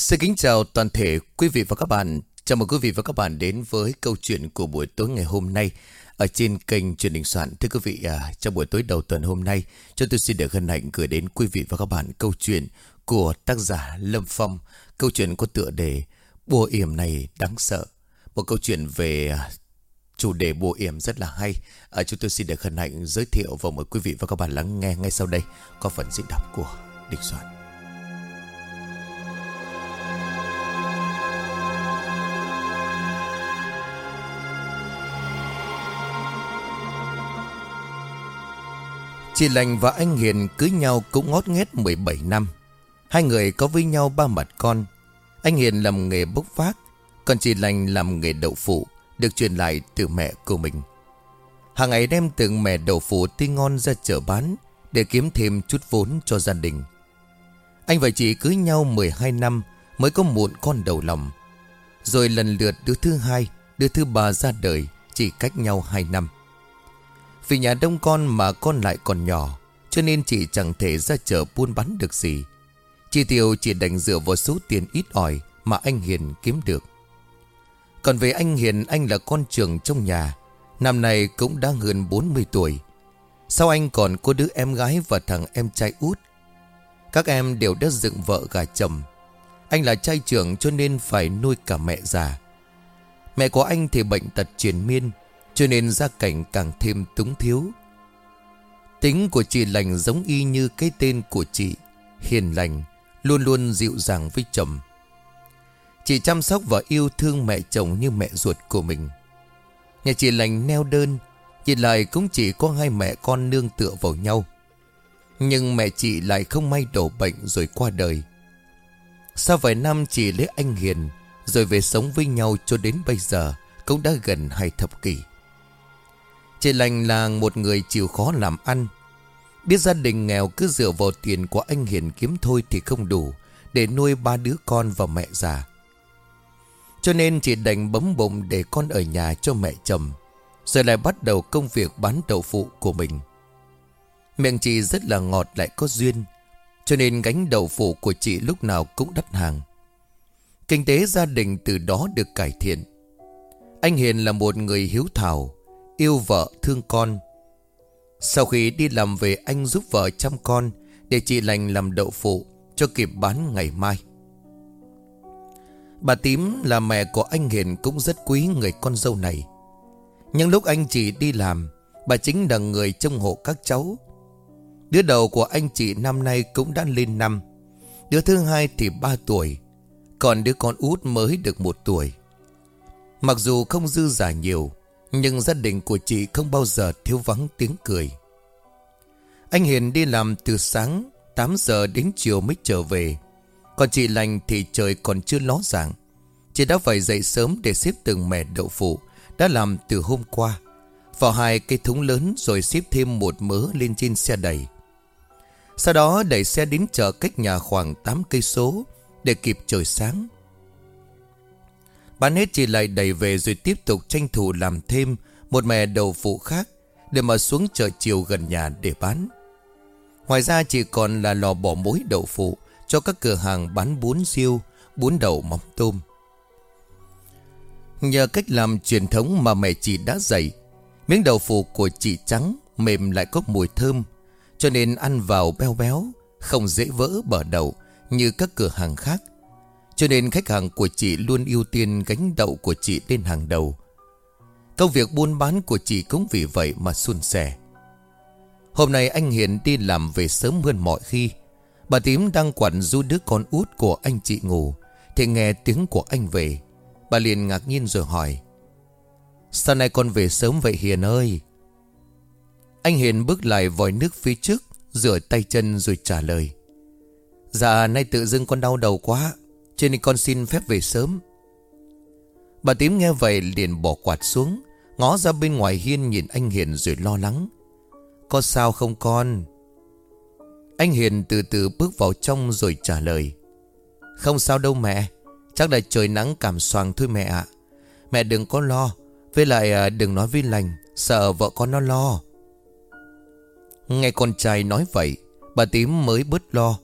Xin kính chào toàn thể quý vị và các bạn. Chào mừng quý vị và các bạn đến với câu chuyện của buổi tối ngày hôm nay ở trên kênh truyền hình soạn. Thưa quý vị, à, trong buổi tối đầu tuần hôm nay, cho tôi xin được hân hạnh gửi đến quý vị và các bạn câu chuyện của tác giả Lâm Phong. Câu chuyện có tựa đề Bùa yểm này đáng sợ. Một câu chuyện về à, chủ đề bùa yểm rất là hay. À, chúng tôi xin được hân hạnh giới thiệu và mời quý vị và các bạn lắng nghe ngay sau đây có phần diễn đọc của Đình Soạn. Chị Lành và anh Hiền cưới nhau cũng ngót nghét 17 năm. Hai người có với nhau ba mặt con. Anh Hiền làm nghề bốc vác, còn chị Lành làm nghề đậu phụ, được truyền lại từ mẹ của mình. Hàng ngày đem từng mẹ đậu phụ tươi ngon ra chợ bán để kiếm thêm chút vốn cho gia đình. Anh và chị cưới nhau 12 năm mới có một con đầu lòng. Rồi lần lượt đứa thứ hai, đứa thứ ba ra đời chỉ cách nhau 2 năm. Vì nhà đông con mà con lại còn nhỏ, Cho nên chị chẳng thể ra chợ buôn bán được gì. Chi tiêu chỉ đành dựa vào số tiền ít ỏi Mà anh Hiền kiếm được. Còn về anh Hiền, Anh là con trưởng trong nhà, Năm nay cũng đã hơn 40 tuổi. Sau anh còn có đứa em gái Và thằng em trai út. Các em đều đã dựng vợ gà chồng. Anh là trai trưởng cho nên phải nuôi cả mẹ già. Mẹ của anh thì bệnh tật truyền miên cho nên gia cảnh càng thêm túng thiếu. Tính của chị lành giống y như cái tên của chị, Hiền lành, Luôn luôn dịu dàng với chồng. Chị chăm sóc và yêu thương mẹ chồng như mẹ ruột của mình. Nhà chị lành neo đơn, Chị lại cũng chỉ có hai mẹ con nương tựa vào nhau. Nhưng mẹ chị lại không may đổ bệnh rồi qua đời. Sau vài năm chị lấy anh Hiền, Rồi về sống với nhau cho đến bây giờ Cũng đã gần hai thập kỷ. Chị lành là một người chịu khó làm ăn. Biết gia đình nghèo cứ dựa vào tiền của anh Hiền kiếm thôi thì không đủ Để nuôi ba đứa con và mẹ già. Cho nên chị đành bấm bụng để con ở nhà cho mẹ chồng, Rồi lại bắt đầu công việc bán đậu phụ của mình. Miệng chị rất là ngọt lại có duyên, Cho nên gánh đậu phụ của chị lúc nào cũng đắt hàng. Kinh tế gia đình từ đó được cải thiện. Anh Hiền là một người hiếu thảo Yêu vợ thương con. Sau khi đi làm về, anh giúp vợ chăm con Để chị lành làm đậu phụ Cho kịp bán ngày mai. Bà Tím là mẹ của anh Hiền Cũng rất quý người con dâu này. Nhưng lúc anh chị đi làm, Bà chính là người trông hộ các cháu. Đứa đầu của anh chị năm nay cũng đã lên năm, Đứa thứ hai thì 3 tuổi, Còn đứa con út mới được một tuổi. Mặc dù không dư giả nhiều nhưng gia đình của chị không bao giờ thiếu vắng tiếng cười. Anh Hiền đi làm từ sáng 8 giờ đến chiều mới trở về. Còn chị lành thì trời còn chưa ló dạng. Chị đã phải dậy sớm để xếp từng mẻ đậu phụ, Đã làm từ hôm qua. Vào hai cây thúng lớn rồi xếp thêm một mớ lên trên xe đẩy. Sau đó đẩy xe đến chợ cách nhà khoảng 8 cây số Để kịp trời sáng. Bán hết chị lại đẩy về rồi tiếp tục tranh thủ làm thêm một mẹ đầu phụ khác để mà xuống chợ chiều gần nhà để bán. Ngoài ra chị còn là lò bỏ mối đậu phụ cho các cửa hàng bán bún siêu bún đậu mắm tôm. Nhờ cách làm truyền thống mà mẹ chị đã dạy, miếng đậu phụ của chị trắng, mềm lại có mùi thơm, cho nên ăn vào béo béo, không dễ vỡ bở đậu như các cửa hàng khác. Cho nên khách hàng của chị luôn ưu tiên gánh đậu của chị lên hàng đầu. Công việc buôn bán của chị cũng vì vậy mà suôn sẻ. Hôm nay anh Hiền đi làm về sớm hơn mọi khi. Bà tím đang quản du đứa con út của anh chị ngủ. Thì nghe tiếng của anh về. Bà liền ngạc nhiên rồi hỏi. Sao nay con về sớm vậy Hiền ơi? Anh Hiền bước lại vòi nước phía trước, Rửa tay chân rồi trả lời. Dạ nay tự dưng con đau đầu quá cho nên con xin phép về sớm. Bà tím nghe vậy liền bỏ quạt xuống, Ngó ra bên ngoài hiên nhìn anh Hiền rồi lo lắng. Có sao không con? Anh Hiền từ từ bước vào trong rồi trả lời. Không sao đâu mẹ, Chắc là trời nắng cảm xoàng thôi mẹ ạ. Mẹ đừng có lo, Với lại à, đừng nói với lành, Sợ vợ con nó lo. Nghe con trai nói vậy, Bà tím mới bớt lo.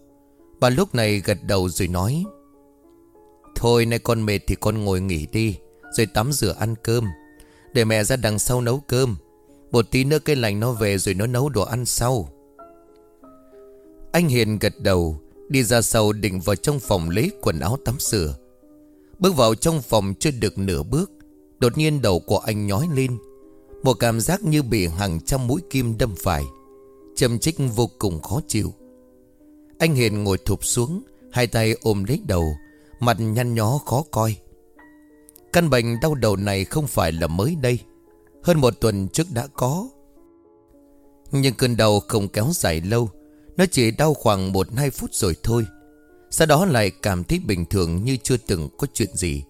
Bà lúc này gật đầu rồi nói. Thôi, nay con mệt thì con ngồi nghỉ đi, Rồi tắm rửa ăn cơm. Để mẹ ra đằng sau nấu cơm. Một tí nữa cây lành nó về rồi nó nấu đồ ăn sau. Anh Hiền gật đầu, Đi ra sau định vào trong phòng lấy quần áo tắm rửa. Bước vào trong phòng chưa được nửa bước, Đột nhiên đầu của anh nhói lên. Một cảm giác như bị hàng trăm mũi kim đâm phải, Châm chích vô cùng khó chịu. Anh Hiền ngồi thụp xuống, Hai tay ôm lấy đầu Mặt nhăn nhó khó coi. Căn bệnh đau đầu này không phải là mới đây, Hơn một tuần trước đã có. Nhưng cơn đau không kéo dài lâu, Nó chỉ đau khoảng 1-2 phút rồi thôi. Sau đó lại cảm thấy bình thường như chưa từng có chuyện gì.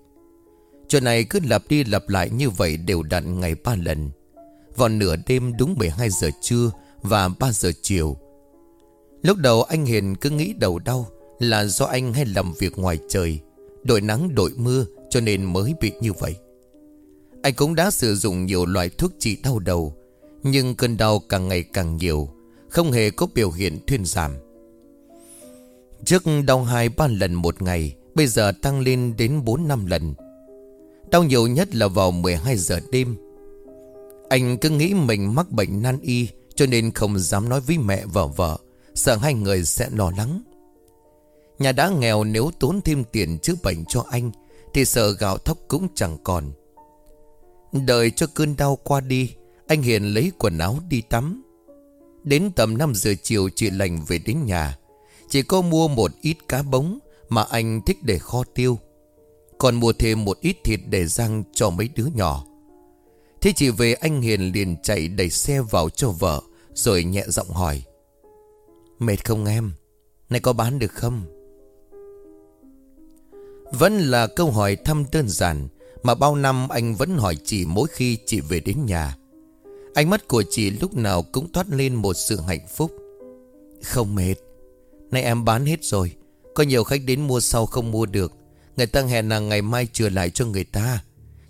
Chuyện này cứ lặp đi lặp lại như vậy đều đặn ngày ba lần. Vào nửa đêm đúng 12 giờ trưa và 3 giờ chiều. Lúc đầu anh Hiền cứ nghĩ đầu đau Là do anh hay làm việc ngoài trời. Đội nắng, đội mưa, cho nên mới bị như vậy. Anh cũng đã sử dụng nhiều loại thuốc trị đau đầu, Nhưng cơn đau càng ngày càng nhiều, Không hề có biểu hiện thuyên giảm. Trước đau hai, ba lần một ngày, Bây giờ tăng lên đến 4 năm lần. Đau nhiều nhất là vào 12 giờ đêm. Anh cứ nghĩ mình mắc bệnh nan y, Cho nên không dám nói với mẹ và vợ, Sợ hai người sẽ lo lắng. Nhà đã nghèo nếu tốn thêm tiền chữa bệnh cho anh, Thì sợ gạo thóc cũng chẳng còn. Đợi cho cơn đau qua đi, Anh Hiền lấy quần áo đi tắm. Đến tầm 5 giờ chiều chị lành về đến nhà. Chỉ có mua một ít cá bống Mà anh thích để kho tiêu. Còn mua thêm một ít thịt để răng cho mấy đứa nhỏ. Thế chị về anh Hiền liền chạy đẩy xe vào cho vợ, Rồi nhẹ giọng hỏi. Mệt không em? Này có bán được không? Vẫn là câu hỏi thăm đơn giản Mà bao năm anh vẫn hỏi chị mỗi khi chị về đến nhà. Ánh mắt của chị lúc nào cũng thoát lên một sự hạnh phúc. Không mệt. Nay em bán hết rồi. Có nhiều khách đến mua sau không mua được. Người ta hẹn là ngày mai trừ lại cho người ta.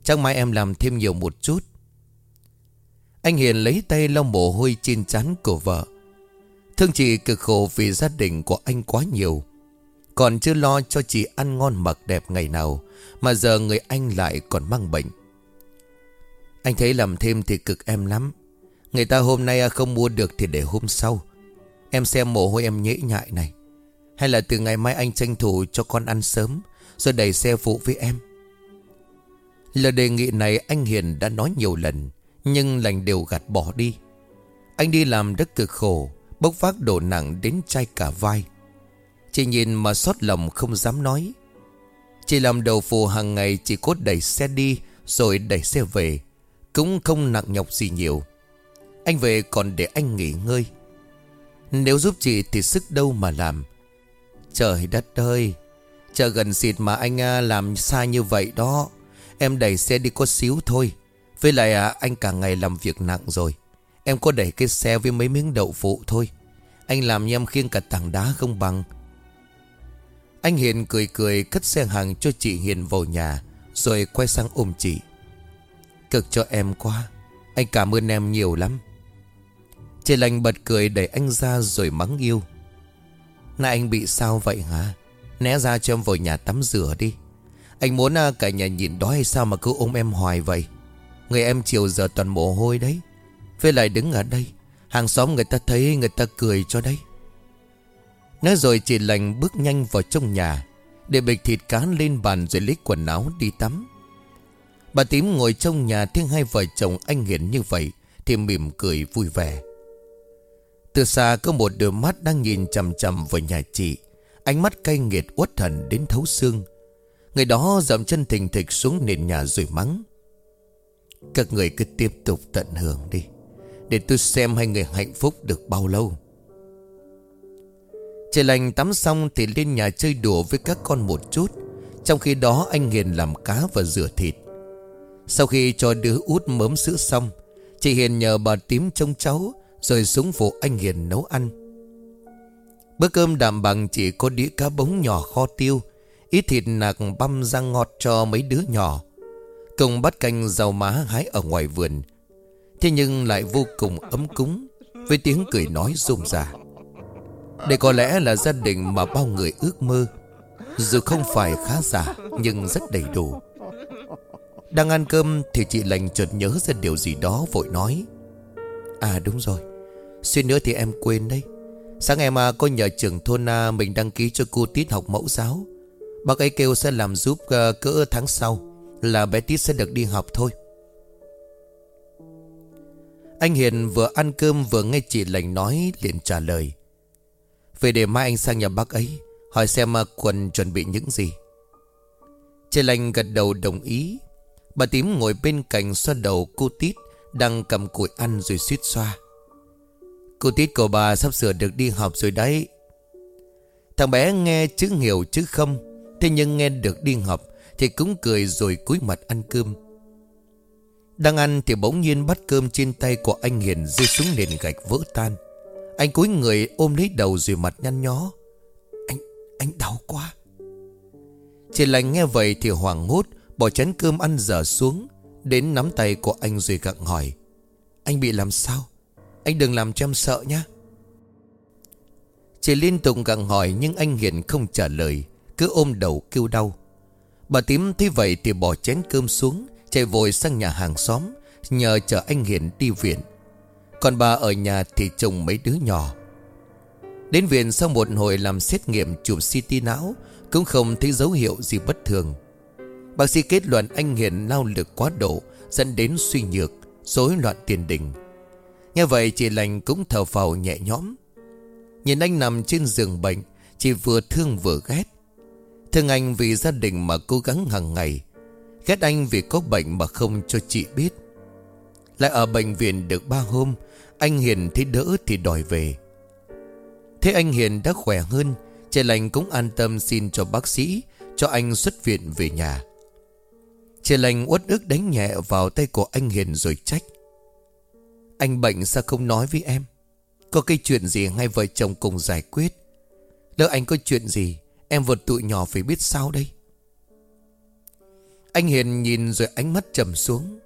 Chắc mai em làm thêm nhiều một chút. Anh Hiền lấy tay lau mồ hôi trên trán của vợ. Thương chị cực khổ vì gia đình của anh quá nhiều còn chưa lo cho chị ăn ngon mặc đẹp ngày nào, Mà giờ người anh lại còn mang bệnh. Anh thấy làm thêm thì cực em lắm. Người ta hôm nay không mua được thì để hôm sau. Em xem mồ hôi em nhễ nhại này. Hay là từ ngày mai anh tranh thủ cho con ăn sớm, Rồi đẩy xe phụ với em. Lời đề nghị này anh Hiền đã nói nhiều lần, Nhưng lành đều gạt bỏ đi. Anh đi làm rất cực khổ, Bốc vác đồ nặng đến chai cả vai. Chị nhìn mà xót lòng không dám nói. Chị làm đầu phù hàng ngày chỉ cốt đẩy xe đi Rồi đẩy xe về Cũng không nặng nhọc gì nhiều. Anh về còn để anh nghỉ ngơi. Nếu giúp chị thì sức đâu mà làm. Trời đất ơi Chờ gần xịt mà anh à, làm xa như vậy đó. Em đẩy xe đi có xíu thôi. Với lại à, anh cả ngày làm việc nặng rồi. Em có đẩy cái xe với mấy miếng đậu phụ thôi. Anh làm như em khiêng cả tảng đá không bằng anh Hiền cười cười cất xe hàng cho chị Hiền vào nhà, Rồi quay sang ôm chị. Cực cho em quá, Anh cảm ơn em nhiều lắm. Chị lành bật cười đẩy anh ra rồi mắng yêu. Nãy anh bị sao vậy hả? Né ra cho em vào nhà tắm rửa đi. Anh muốn à, cả nhà nhìn đó hay sao mà cứ ôm em hoài vậy? Người em chiều giờ toàn mồ hôi đấy. Với lại đứng ở đây, Hàng xóm người ta thấy người ta cười cho đấy. Nói rồi chị lành bước nhanh vào trong nhà, Để bịch thịt cá lên bàn rồi lấy quần áo đi tắm. Bà tím ngồi trong nhà thấy hai vợ chồng anh Hiển như vậy Thì mỉm cười vui vẻ. Từ xa có một đôi mắt đang nhìn chầm chầm vào nhà chị, Ánh mắt cay nghiệt uất thần đến thấu xương. Người đó dậm chân thình thịch xuống nền nhà rồi mắng. Các người cứ tiếp tục tận hưởng đi, Để tôi xem hai người hạnh phúc được bao lâu. Trời lành tắm xong thì lên nhà chơi đùa với các con một chút. Trong khi đó, anh Hiền làm cá và rửa thịt. Sau khi cho đứa út mớm sữa xong, Chị Hiền nhờ bà tím trông cháu, Rồi xuống phụ anh Hiền nấu ăn. Bữa cơm đạm bằng chỉ có đĩa cá bống nhỏ kho tiêu, Ít thịt nạc băm ra ngọt cho mấy đứa nhỏ. Cùng bắt canh rau má hái ở ngoài vườn. Thế nhưng lại vô cùng ấm cúng, Với tiếng cười nói rôm rả đây có lẽ là gia đình mà bao người ước mơ. Dù không phải khá giả, Nhưng rất đầy đủ. Đang ăn cơm thì chị lành chợt nhớ ra điều gì đó vội nói. À đúng rồi. Xuyên nữa thì em quên đấy. Sáng ngày mà cô nhờ trưởng thôn na Mình đăng ký cho cô Tít học mẫu giáo. Bác ấy kêu sẽ làm giúp ờ, cỡ tháng sau Là bé Tít sẽ được đi học thôi. Anh Hiền vừa ăn cơm vừa nghe chị lành nói liền trả lời. Về để mai anh sang nhà bác ấy, Hỏi xem à, quần chuẩn bị những gì. Chị lành gật đầu đồng ý. Bà tím ngồi bên cạnh xoa đầu cô Tít, Đang cầm củi ăn rồi suýt xoa. Cô Tít của bà sắp sửa được đi học rồi đấy. Thằng bé nghe chữ hiểu chứ không, Thế nhưng nghe được đi học Thì cũng cười rồi cúi mặt ăn cơm. Đang ăn thì bỗng nhiên bắt cơm trên tay của anh Hiền rơi xuống nền gạch vỡ tan. Anh cúi người ôm lấy đầu rồi mặt nhăn nhó. Anh, anh đau quá. Chị lành nghe vậy thì hoảng hốt Bỏ chén cơm ăn dở xuống Đến nắm tay của anh rồi gặng hỏi. Anh bị làm sao? Anh đừng làm cho em sợ nhé Chị liên tục gặng hỏi Nhưng anh Hiền không trả lời Cứ ôm đầu kêu đau. Bà tím thấy vậy thì bỏ chén cơm xuống Chạy vội sang nhà hàng xóm Nhờ chờ anh Hiền đi viện. Còn bà ở nhà thì chồng mấy đứa nhỏ. Đến viện sau một hồi làm xét nghiệm chụp CT não, Cũng không thấy dấu hiệu gì bất thường. Bác sĩ kết luận anh Hiền lao lực quá độ, Dẫn đến suy nhược, rối loạn tiền đình. Nghe vậy chị lành cũng thở phào nhẹ nhõm. Nhìn anh nằm trên giường bệnh, Chị vừa thương vừa ghét. Thương anh vì gia đình mà cố gắng hàng ngày, Ghét anh vì có bệnh mà không cho chị biết. Lại ở bệnh viện được ba hôm, Anh Hiền thấy đỡ thì đòi về. Thế anh Hiền đã khỏe hơn Trẻ lành cũng an tâm xin cho bác sĩ, Cho anh xuất viện về nhà. Trẻ lành uất ức đánh nhẹ vào tay của anh Hiền rồi trách. Anh bệnh sao không nói với em? Có cái chuyện gì hai vợ chồng cùng giải quyết? Lỡ anh có chuyện gì, Em vượt tụi nhỏ phải biết sao đây? Anh Hiền nhìn rồi ánh mắt trầm xuống.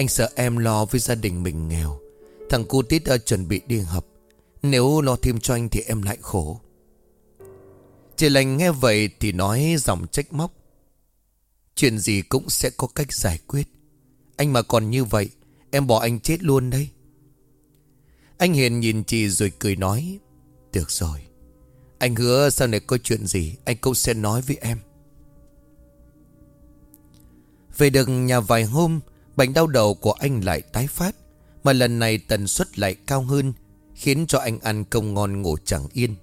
Anh sợ em lo với gia đình mình nghèo. Thằng cu tít đã chuẩn bị đi học. Nếu lo thêm cho anh thì em lại khổ. Chị lành nghe vậy thì nói giọng trách móc. Chuyện gì cũng sẽ có cách giải quyết. Anh mà còn như vậy, Em bỏ anh chết luôn đấy. Anh Hiền nhìn chị rồi cười nói, Được rồi. Anh hứa sau này có chuyện gì Anh cũng sẽ nói với em. Về được nhà vài hôm Bệnh đau đầu của anh lại tái phát, Mà lần này tần suất lại cao hơn, Khiến cho anh ăn công ngon ngủ chẳng yên.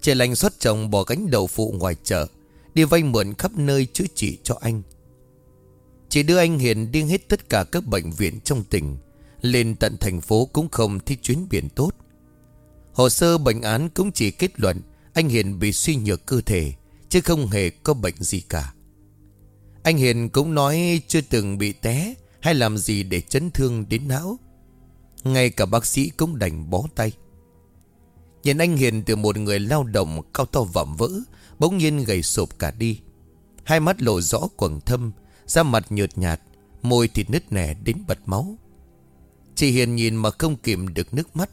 Trẻ lành xuất chồng bỏ gánh đầu phụ ngoài chợ, Đi vay mượn khắp nơi chữa trị cho anh. Chỉ đưa anh Hiền đi hết tất cả các bệnh viện trong tỉnh, Lên tận thành phố cũng không thi chuyến biển tốt. Hồ sơ bệnh án cũng chỉ kết luận Anh Hiền bị suy nhược cơ thể, Chứ không hề có bệnh gì cả. Anh Hiền cũng nói chưa từng bị té Hay làm gì để chấn thương đến não. Ngay cả bác sĩ cũng đành bó tay. Nhìn anh Hiền từ một người lao động cao to vạm vỡ, Bỗng nhiên gầy sụp cả đi. Hai mắt lộ rõ quầng thâm, Da mặt nhợt nhạt, Môi thì nứt nẻ đến bật máu. Chị Hiền nhìn mà không kìm được nước mắt.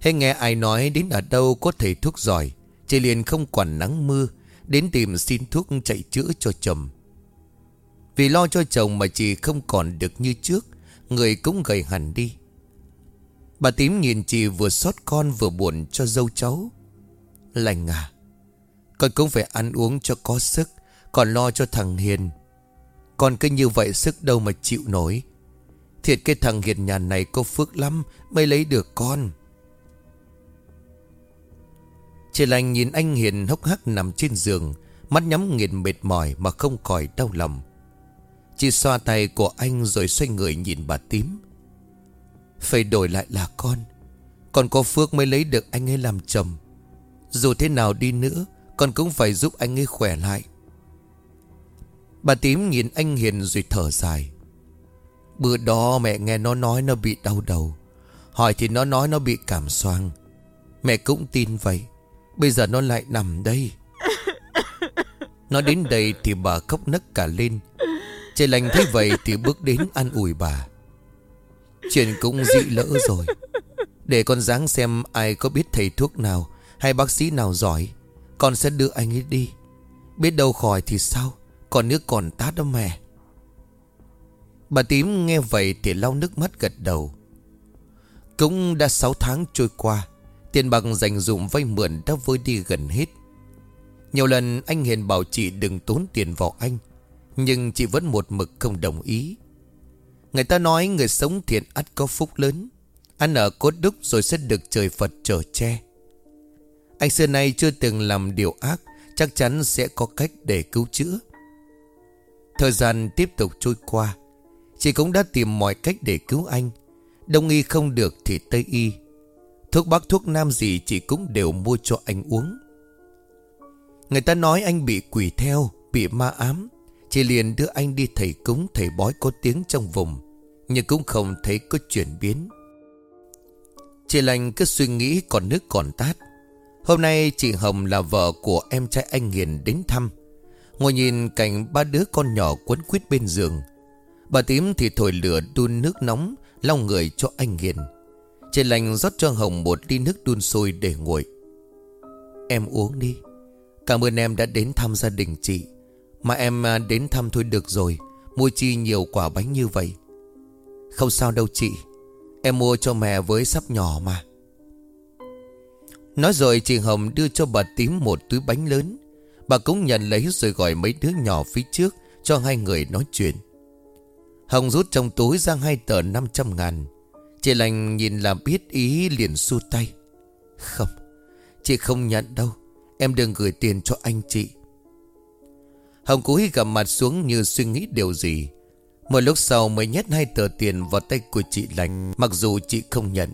Hay nghe ai nói đến ở đâu có thầy thuốc giỏi, Chị liền không quản nắng mưa, Đến tìm xin thuốc chạy chữa cho chồng. Vì lo cho chồng mà chị không còn được như trước, Người cũng gầy hẳn đi. Bà tím nhìn chị vừa xót con vừa buồn cho dâu cháu. Lành à con cũng phải ăn uống cho có sức, Còn lo cho thằng Hiền. Con cứ như vậy sức đâu mà chịu nổi. Thiệt cái thằng Hiền nhà này có phước lắm Mới lấy được con. Chị lành nhìn anh Hiền hốc hác nằm trên giường, Mắt nhắm nghiền mệt mỏi mà không khỏi đau lòng. Chị xoa tay của anh rồi xoay người nhìn bà tím. Phải đổi lại là con. Con có phước mới lấy được anh ấy làm chồng. Dù thế nào đi nữa, con cũng phải giúp anh ấy khỏe lại. Bà tím nhìn anh Hiền rồi thở dài. Bữa đó mẹ nghe nó nói nó bị đau đầu. Hỏi thì nó nói nó bị cảm xoang. Mẹ cũng tin vậy. Bây giờ nó lại nằm đây. Nó đến đây thì bà khóc nấc cả lên. Trời lành thấy vậy thì bước đến ăn ủi bà. Chuyện cũng dị lỡ rồi. Để con dáng xem ai có biết thầy thuốc nào Hay bác sĩ nào giỏi, Con sẽ đưa anh ấy đi. Biết đâu khỏi thì sao, Còn nước còn tát đó mẹ. Bà tím nghe vậy thì lau nước mắt gật đầu. Cũng đã 6 tháng trôi qua, Tiền bạc dành dụng vay mượn đã vơi đi gần hết. Nhiều lần anh Hiền bảo chị đừng tốn tiền vào anh nhưng chị vẫn một mực không đồng ý. Người ta nói người sống thiện ắt có phúc lớn. Ăn ở cốt đúc rồi sẽ được trời Phật trở che. Anh xưa nay chưa từng làm điều ác, Chắc chắn sẽ có cách để cứu chữa. Thời gian tiếp tục trôi qua, Chị cũng đã tìm mọi cách để cứu anh. Đông y không được thì Tây y. Thuốc bắc, thuốc nam gì chị cũng đều mua cho anh uống. Người ta nói anh bị quỷ theo, Bị ma ám. Chị liền đưa anh đi thầy cúng, thầy bói có tiếng trong vùng, Nhưng cũng không thấy có chuyển biến. Chị lành cứ suy nghĩ còn nước còn tát. Hôm nay chị Hồng là vợ của em trai anh Hiền đến thăm. Ngồi nhìn cảnh ba đứa con nhỏ quấn quýt bên giường. Bà tím thì thổi lửa đun nước nóng Long người cho anh Hiền. Chị lành rót cho Hồng một ly nước đun sôi để nguội. Em uống đi. Cảm ơn em đã đến thăm gia đình chị. Mà em à, đến thăm thôi được rồi. Mua chi nhiều quả bánh như vậy? Không sao đâu chị. Em mua cho mẹ với sắp nhỏ mà. Nói rồi chị Hồng đưa cho bà tím một túi bánh lớn. Bà cũng nhận lấy rồi gọi mấy đứa nhỏ phía trước Cho hai người nói chuyện. Hồng rút trong túi ra hai tờ 500 ngàn. Chị lành nhìn là biết ý liền xua tay. Không, Chị không nhận đâu. Em đừng gửi tiền cho anh chị. Hồng cúi gầm mặt xuống như suy nghĩ điều gì. Một lúc sau mới nhét hai tờ tiền vào tay của chị lành, Mặc dù chị không nhận.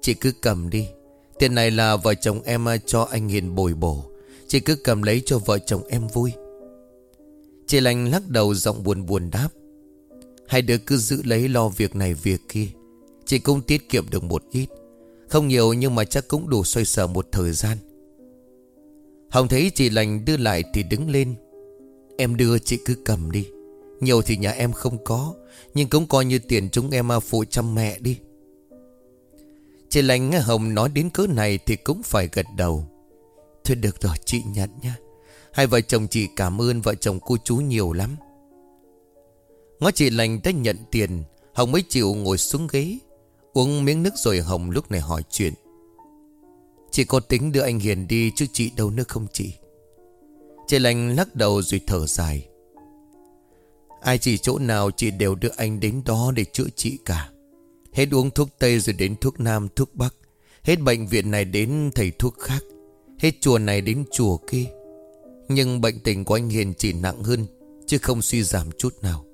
Chị cứ cầm đi. Tiền này là vợ chồng em à, cho anh Hiền bồi bổ. Chị cứ cầm lấy cho vợ chồng em vui. Chị lành lắc đầu giọng buồn buồn đáp. Hai đứa cứ giữ lấy lo việc này việc kia. Chị cũng tiết kiệm được một ít. Không nhiều nhưng mà chắc cũng đủ xoay sở một thời gian. Hồng thấy chị lành đưa lại thì đứng lên. Em đưa chị cứ cầm đi. Nhiều thì nhà em không có, Nhưng cũng coi như tiền chúng em à, phụ chăm mẹ đi. Chị lành nghe Hồng nói đến cỡ này Thì cũng phải gật đầu. Thôi được rồi, chị nhận nha Hai vợ chồng chị cảm ơn vợ chồng cô chú nhiều lắm. Ngó chị lành đã nhận tiền, Hồng mới chịu ngồi xuống ghế. Uống miếng nước rồi Hồng lúc này hỏi chuyện. Chị có tính đưa anh Hiền đi chứ chị đâu nữa không chị? Chị lành lắc đầu rồi thở dài. Ai chỉ chỗ nào chị đều đưa anh đến đó để chữa trị cả. Hết uống thuốc Tây rồi đến thuốc Nam, thuốc Bắc. Hết bệnh viện này đến thầy thuốc khác. Hết chùa này đến chùa kia. Nhưng bệnh tình của anh Hiền chỉ nặng hơn, Chứ không suy giảm chút nào.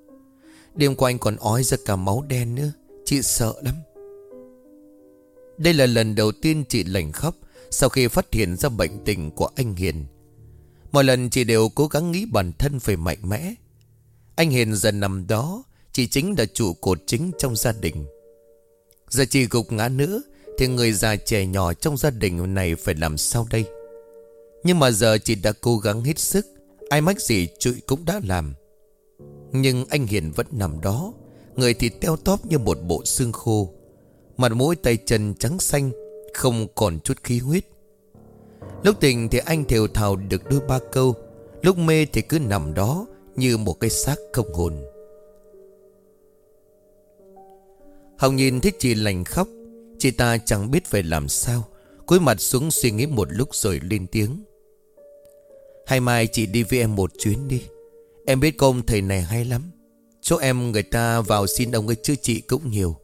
Đêm qua anh còn ói ra cả máu đen nữa. Chị sợ lắm. Đây là lần đầu tiên chị lành khóc Sau khi phát hiện ra bệnh tình của anh Hiền. Mọi lần chị đều cố gắng nghĩ bản thân phải mạnh mẽ. Anh Hiền dần nằm đó, Chị chính là trụ cột chính trong gia đình. Giờ chị gục ngã nữa, Thì người già trẻ nhỏ trong gia đình này phải làm sao đây? Nhưng mà giờ chị đã cố gắng hết sức, Ai mách gì chị cũng đã làm. Nhưng anh Hiền vẫn nằm đó, Người thì teo tóp như một bộ xương khô. Mặt mũi tay chân trắng xanh, Không còn chút khí huyết. Lúc tỉnh thì anh thều thào được đôi ba câu, Lúc mê thì cứ nằm đó Như một cái xác không hồn. Hồng nhìn thấy chị lành khóc, Chị ta chẳng biết phải làm sao, cúi mặt xuống suy nghĩ một lúc rồi lên tiếng. Hay mai chị đi với em một chuyến đi, Em biết công thầy này hay lắm, Chỗ em người ta vào xin ông ấy chữa trị cũng nhiều.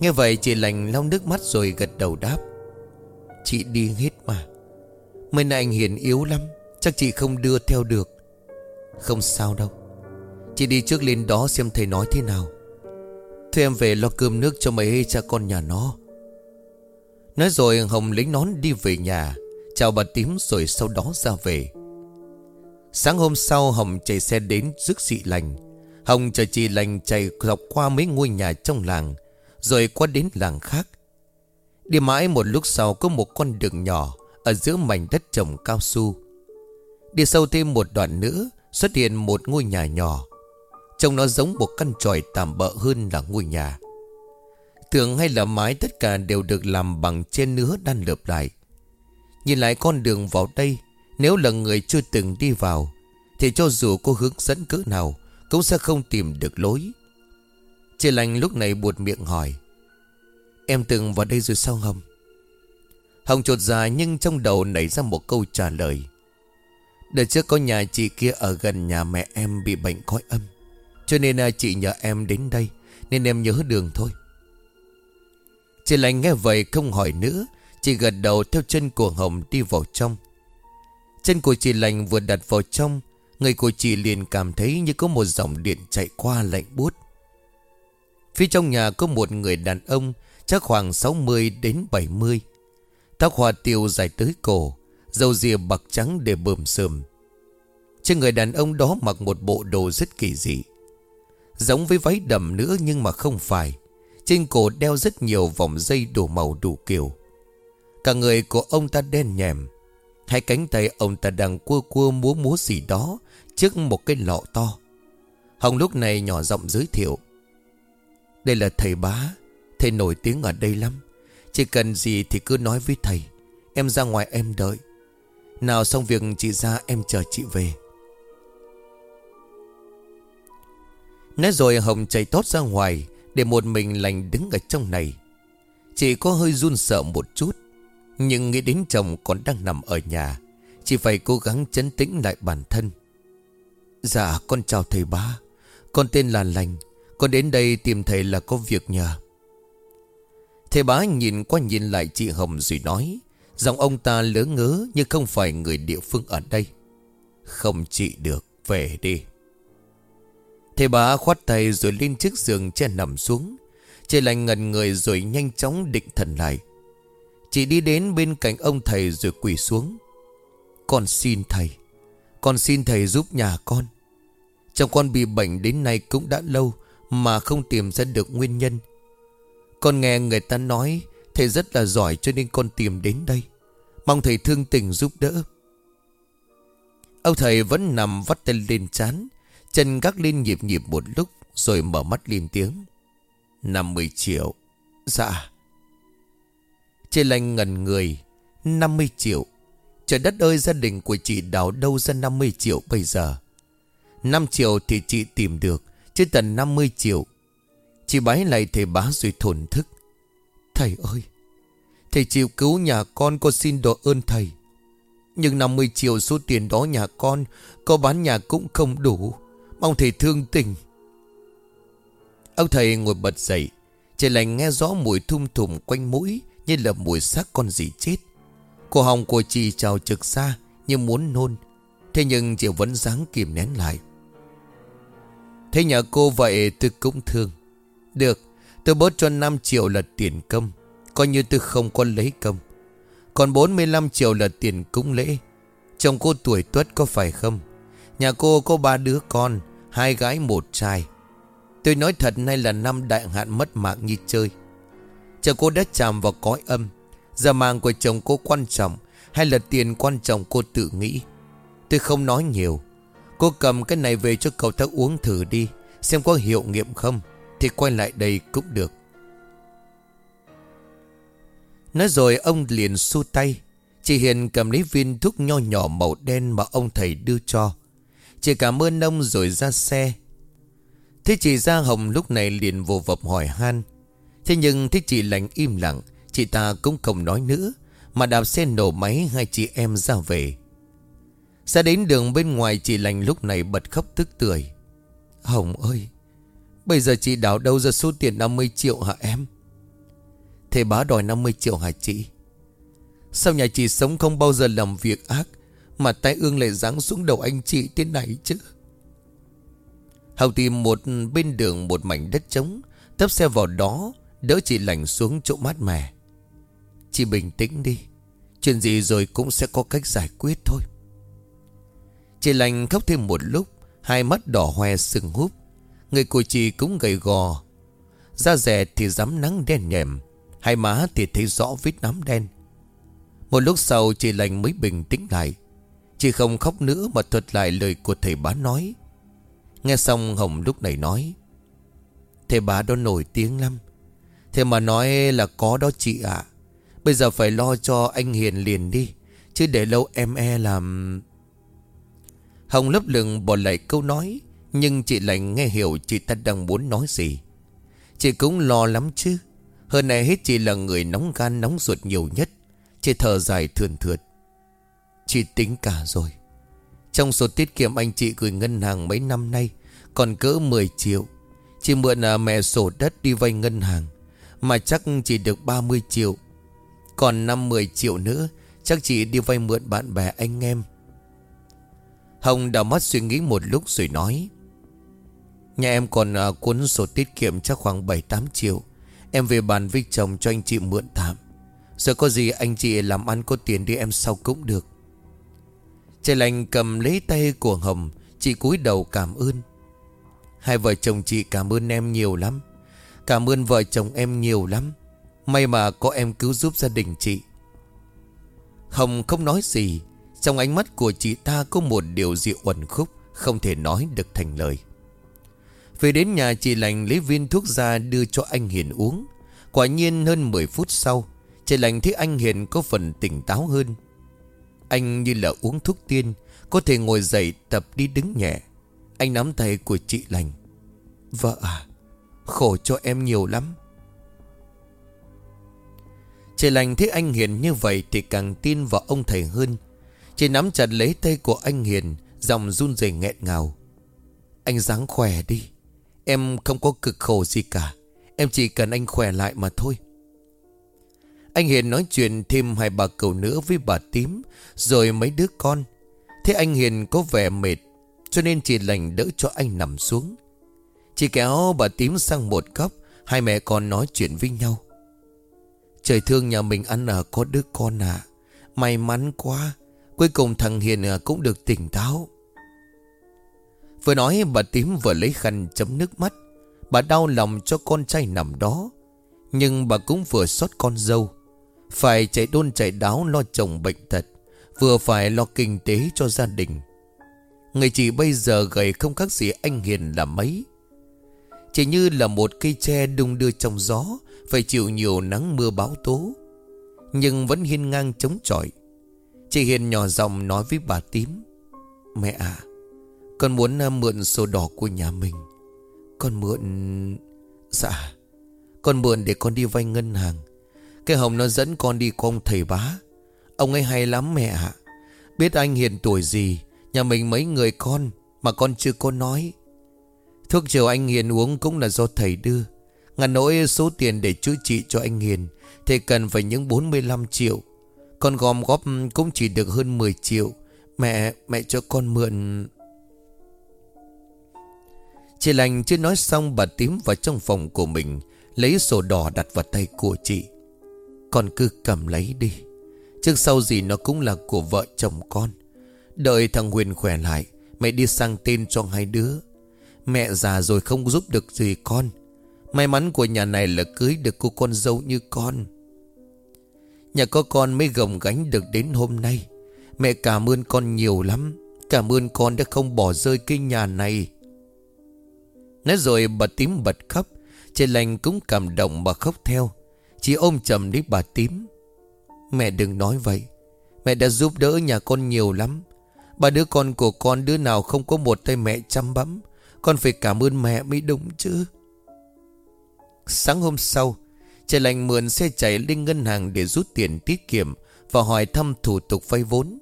Nghe vậy chị lành lau nước mắt rồi gật đầu đáp. Chị đi hết mà. Mấy nay anh Hiền yếu lắm, Chắc chị không đưa theo được. Không sao đâu. Chị đi trước lên đó xem thầy nói thế nào. Thôi em về lo cơm nước cho mấy cha con nhà nó. Nói rồi Hồng lấy nón đi về nhà, Chào bà tím rồi sau đó ra về. Sáng hôm sau Hồng chạy xe đến rước dị lành. Hồng chờ chị lành chạy dọc qua mấy ngôi nhà trong làng, Rồi qua đến làng khác. Đi mãi một lúc sau có một con đường nhỏ Ở giữa mảnh đất trồng cao su. Đi sâu thêm một đoạn nữa, Xuất hiện một ngôi nhà nhỏ. Trông nó giống một căn tròi tạm bỡ hơn là ngôi nhà. Tường hay là mái tất cả đều được làm bằng trên nứa đan lợp lại. Nhìn lại con đường vào đây, Nếu là người chưa từng đi vào, Thì cho dù cô hướng dẫn cỡ nào, Cũng sẽ không tìm được lối. Chị lành lúc này buột miệng hỏi Em từng vào đây rồi sao Hồng? Hồng trột ra nhưng trong đầu nảy ra một câu trả lời. Đợt trước có nhà chị kia ở gần nhà mẹ em bị bệnh khói âm. Cho nên à, chị nhờ em đến đây, Nên em nhớ đường thôi. Chị lành nghe vậy không hỏi nữa. Chị gật đầu theo chân của Hồng đi vào trong. Chân của chị lành vừa đặt vào trong. Người của chị liền cảm thấy như có một dòng điện chạy qua lạnh buốt. Phía trong nhà có một người đàn ông Chắc khoảng 60 đến 70 Tóc hoa tiêu dài tới cổ Dầu rìa bạc trắng để bờm sườm. Trên người đàn ông đó mặc một bộ đồ rất kỳ dị. Giống với váy đầm nữa nhưng mà không phải. Trên cổ đeo rất nhiều vòng dây đủ màu đủ kiểu. Cả người của ông ta đen nhèm. Hai cánh tay ông ta đang cua cua múa múa gì đó Trước một cái lọ to. Hồng lúc này nhỏ giọng giới thiệu. Đây là thầy bá. Thầy nổi tiếng ở đây lắm. Chỉ cần gì thì cứ nói với thầy. Em ra ngoài em đợi. Nào xong việc chị ra em chờ chị về. Nói rồi Hồng chạy tốt ra ngoài Để một mình lành đứng ở trong này. Chị có hơi run sợ một chút, Nhưng nghĩ đến chồng còn đang nằm ở nhà, Chị phải cố gắng chấn tĩnh lại bản thân. Dạ con chào thầy ba Con tên là Lành. Con đến đây tìm thầy là có việc nhờ. Thầy bá nhìn qua nhìn lại chị Hồng rồi nói, Giọng ông ta lớn ngớ như không phải người địa phương ở đây. Không chị được, Về đi. Thầy bá khoát tay rồi lên chiếc giường che nằm xuống. Chị lành ngần người rồi nhanh chóng định thần lại. Chị đi đến bên cạnh ông thầy rồi quỳ xuống. Con xin thầy, Con xin thầy giúp nhà con. Chồng con bị bệnh đến nay cũng đã lâu Mà không tìm ra được nguyên nhân. Con nghe người ta nói, Thầy rất là giỏi cho nên con tìm đến đây. Mong thầy thương tình giúp đỡ. Ông thầy vẫn nằm vắt tay lên chán Chân gác lên nhịp nhịp một lúc Rồi mở mắt lên tiếng. 50 triệu. Dạ. Chị lành ngần người 50 triệu. Trời đất ơi, gia đình của chị đào đâu ra 50 triệu bây giờ? 5 triệu thì chị tìm được, Chứ tận 50 triệu Chị bái lại thầy bá rồi thổn thức. Thầy ơi, Thầy chịu cứu nhà con con xin độ ơn thầy. Nhưng 50 triệu số tiền đó nhà con, Có bán nhà cũng không đủ. Mong thầy thương tình. Ông thầy ngồi bật dậy, Trời lành nghe rõ mùi thum thùm quanh mũi Như là mùi xác con gì chết. Cổ họng của chị trào trực xa Như muốn nôn. Thế nhưng chị vẫn dáng kìm nén lại. Thế nhà cô vậy tôi cũng thương. Được. Tôi bớt cho 5 triệu là tiền công, Coi như tôi không có lấy công. Còn 45 triệu là tiền cúng lễ. Chồng cô tuổi tuất có phải không? Nhà cô có ba đứa con, Hai gái một trai. Tôi nói thật nay là năm đại hạn mất mạng như chơi. Chờ cô đã chạm vào cõi âm. Giờ mạng của chồng cô quan trọng Hay là tiền quan trọng cô tự nghĩ? Tôi không nói nhiều. Cô cầm cái này về cho cậu ta uống thử đi, Xem có hiệu nghiệm không. Thì quay lại đây cũng được. Nói rồi ông liền xu tay. Chị Hiền cầm lấy viên thuốc nho nhỏ màu đen mà ông thầy đưa cho. Chị cảm ơn ông rồi ra xe. Thế chị Gia Hồng lúc này liền vô vập hỏi han. Thế nhưng thế chị lành im lặng, Chị ta cũng không nói nữa, Mà đạp xe nổ máy hai chị em ra về. Ra đến đường bên ngoài, chị lành lúc này bật khóc tức tươi. Hồng ơi! Bây giờ chị đảo đâu ra số tiền 50 triệu hả em? Thầy bá đòi 50 triệu hả chị? Sao nhà chị sống không bao giờ làm việc ác Mà tay ương lại giáng xuống đầu anh chị thế này chứ? Hậu tìm một bên đường một mảnh đất trống Tấp xe vào đó, Đỡ chị lành xuống chỗ mát mẻ. Chị bình tĩnh đi, Chuyện gì rồi cũng sẽ có cách giải quyết thôi. Chị lành khóc thêm một lúc, Hai mắt đỏ hoe sừng húp. Người của chị cũng gầy gò. Da rẻ thì dám nắng đen nhèm Hai má thì thấy rõ vết nám đen. Một lúc sau chị lành mới bình tĩnh lại. Chị không khóc nữa mà thuật lại lời của thầy bá nói. Nghe xong Hồng lúc này nói, Thầy bá đó nổi tiếng lắm. Thế mà nói là có đó chị ạ. Bây giờ phải lo cho anh Hiền liền đi, Chứ để lâu em e làm. Hồng lấp lừng bỏ lại câu nói nhưng chị lại nghe hiểu chị ta đang muốn nói gì. Chị cũng lo lắm chứ. Hơn này hết chị là người nóng gan nóng ruột nhiều nhất. Chị thở dài thườn thượt. Chị tính cả rồi. Trong số tiết kiệm anh chị gửi ngân hàng mấy năm nay Còn cỡ 10 triệu. Chị mượn à, mẹ sổ đất đi vay ngân hàng Mà chắc chỉ được 30 triệu. Còn 5-10 triệu nữa Chắc chị đi vay mượn bạn bè anh em. Hồng đào mắt suy nghĩ một lúc rồi nói Nhà em còn à, cuốn sổ tiết kiệm chắc khoảng 7-8 triệu. Em về bàn với chồng cho anh chị mượn tạm. Giờ có gì anh chị làm ăn có tiền đi em sau cũng được. Trời lành cầm lấy tay của Hồng Chị cúi đầu cảm ơn. Hai vợ chồng chị cảm ơn em nhiều lắm. Cảm ơn vợ chồng em nhiều lắm. May mà có em cứu giúp gia đình chị. Hồng không nói gì. Trong ánh mắt của chị ta có một điều gì uẩn khúc Không thể nói được thành lời. Về đến nhà chị lành lấy viên thuốc ra đưa cho anh Hiền uống. Quả nhiên hơn 10 phút sau, Chị lành thấy anh Hiền có phần tỉnh táo hơn. Anh như là uống thuốc tiên, Có thể ngồi dậy tập đi đứng nhẹ. Anh nắm tay của chị lành. Vợ à Khổ cho em nhiều lắm. Chị lành thấy anh Hiền như vậy Thì càng tin vào ông thầy hơn. Chị nắm chặt lấy tay của anh Hiền Dòng run rẩy nghẹn ngào. Anh dáng khỏe đi. Em không có cực khổ gì cả. Em chỉ cần anh khỏe lại mà thôi. Anh Hiền nói chuyện thêm hai bà cậu nữa với bà tím, Rồi mấy đứa con. Thế anh Hiền có vẻ mệt, Cho nên chị lành đỡ cho anh nằm xuống. Chị kéo bà tím sang một góc, Hai mẹ con nói chuyện với nhau. Trời thương nhà mình ăn ở có đứa con à. May mắn quá. Cuối cùng thằng Hiền à, cũng được tỉnh táo. Vừa nói bà tím vừa lấy khăn chấm nước mắt. Bà đau lòng cho con trai nằm đó. Nhưng bà cũng vừa xót con dâu. Phải chạy đôn chạy đáo lo chồng bệnh tật, Vừa phải lo kinh tế cho gia đình. Người chị bây giờ gầy không khác gì anh Hiền là mấy. Chỉ như là một cây tre đung đưa trong gió, Phải chịu nhiều nắng mưa bão tố. Nhưng vẫn hiên ngang chống chọi. Chị Hiền nhỏ giọng nói với bà tím, Mẹ à con muốn à, mượn sổ đỏ của nhà mình. Con mượn Dạ. Con mượn để con đi vay ngân hàng. Cái Hồng nó dẫn con đi con thầy bá. Ông ấy hay lắm mẹ ạ. Biết anh Hiền tuổi gì Nhà mình mấy người con Mà con chưa có nói. Thuốc chiều anh Hiền uống cũng là do thầy đưa. Ngàn nỗi số tiền để chữa trị cho anh Hiền Thì cần phải những 45 triệu. Con gom góp cũng chỉ được hơn 10 triệu. Mẹ, mẹ cho con mượn Chị lành chưa nói xong bà tím vào trong phòng của mình, Lấy sổ đỏ đặt vào tay của chị. Con cứ cầm lấy đi. Trước sau gì nó cũng là của vợ chồng con. Đợi thằng Huyền khỏe lại, Mẹ đi sang tên cho hai đứa. Mẹ già rồi không giúp được gì con. May mắn của nhà này là cưới được cô con dâu như con. Nhà có con mới gồng gánh được đến hôm nay. Mẹ cảm ơn con nhiều lắm. Cảm ơn con đã không bỏ rơi cái nhà này. Nói rồi bà tím bật khóc. Chị lành cũng cảm động mà khóc theo. Chị ôm chầm lấy bà tím. Mẹ đừng nói vậy. Mẹ đã giúp đỡ nhà con nhiều lắm. Ba đứa con của con, đứa nào không có một tay mẹ chăm bắm Con phải cảm ơn mẹ mới đúng chứ. Sáng hôm sau trời lành mượn xe chạy lên ngân hàng để rút tiền tiết kiệm Và hỏi thăm thủ tục vay vốn.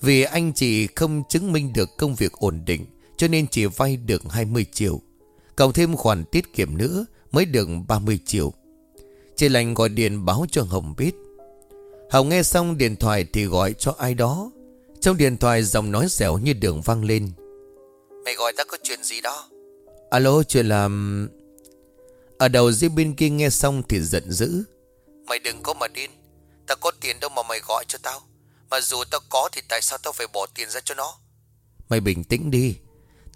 Vì anh chị không chứng minh được công việc ổn định cho nên chỉ vay được 20 triệu. Cộng thêm khoản tiết kiệm nữa Mới được 30 triệu. Chị lành gọi điện báo cho Hồng biết. Hồng nghe xong điện thoại thì gọi cho ai đó. Trong điện thoại giọng nói dẻo như đường vang lên. Mày gọi ta có chuyện gì đó? Alo chuyện là Ở đầu dưới bên kia nghe xong thì giận dữ. Mày đừng có mà điên. Ta có tiền đâu mà mày gọi cho tao. Mà dù tao có thì tại sao tao phải bỏ tiền ra cho nó? Mày bình tĩnh đi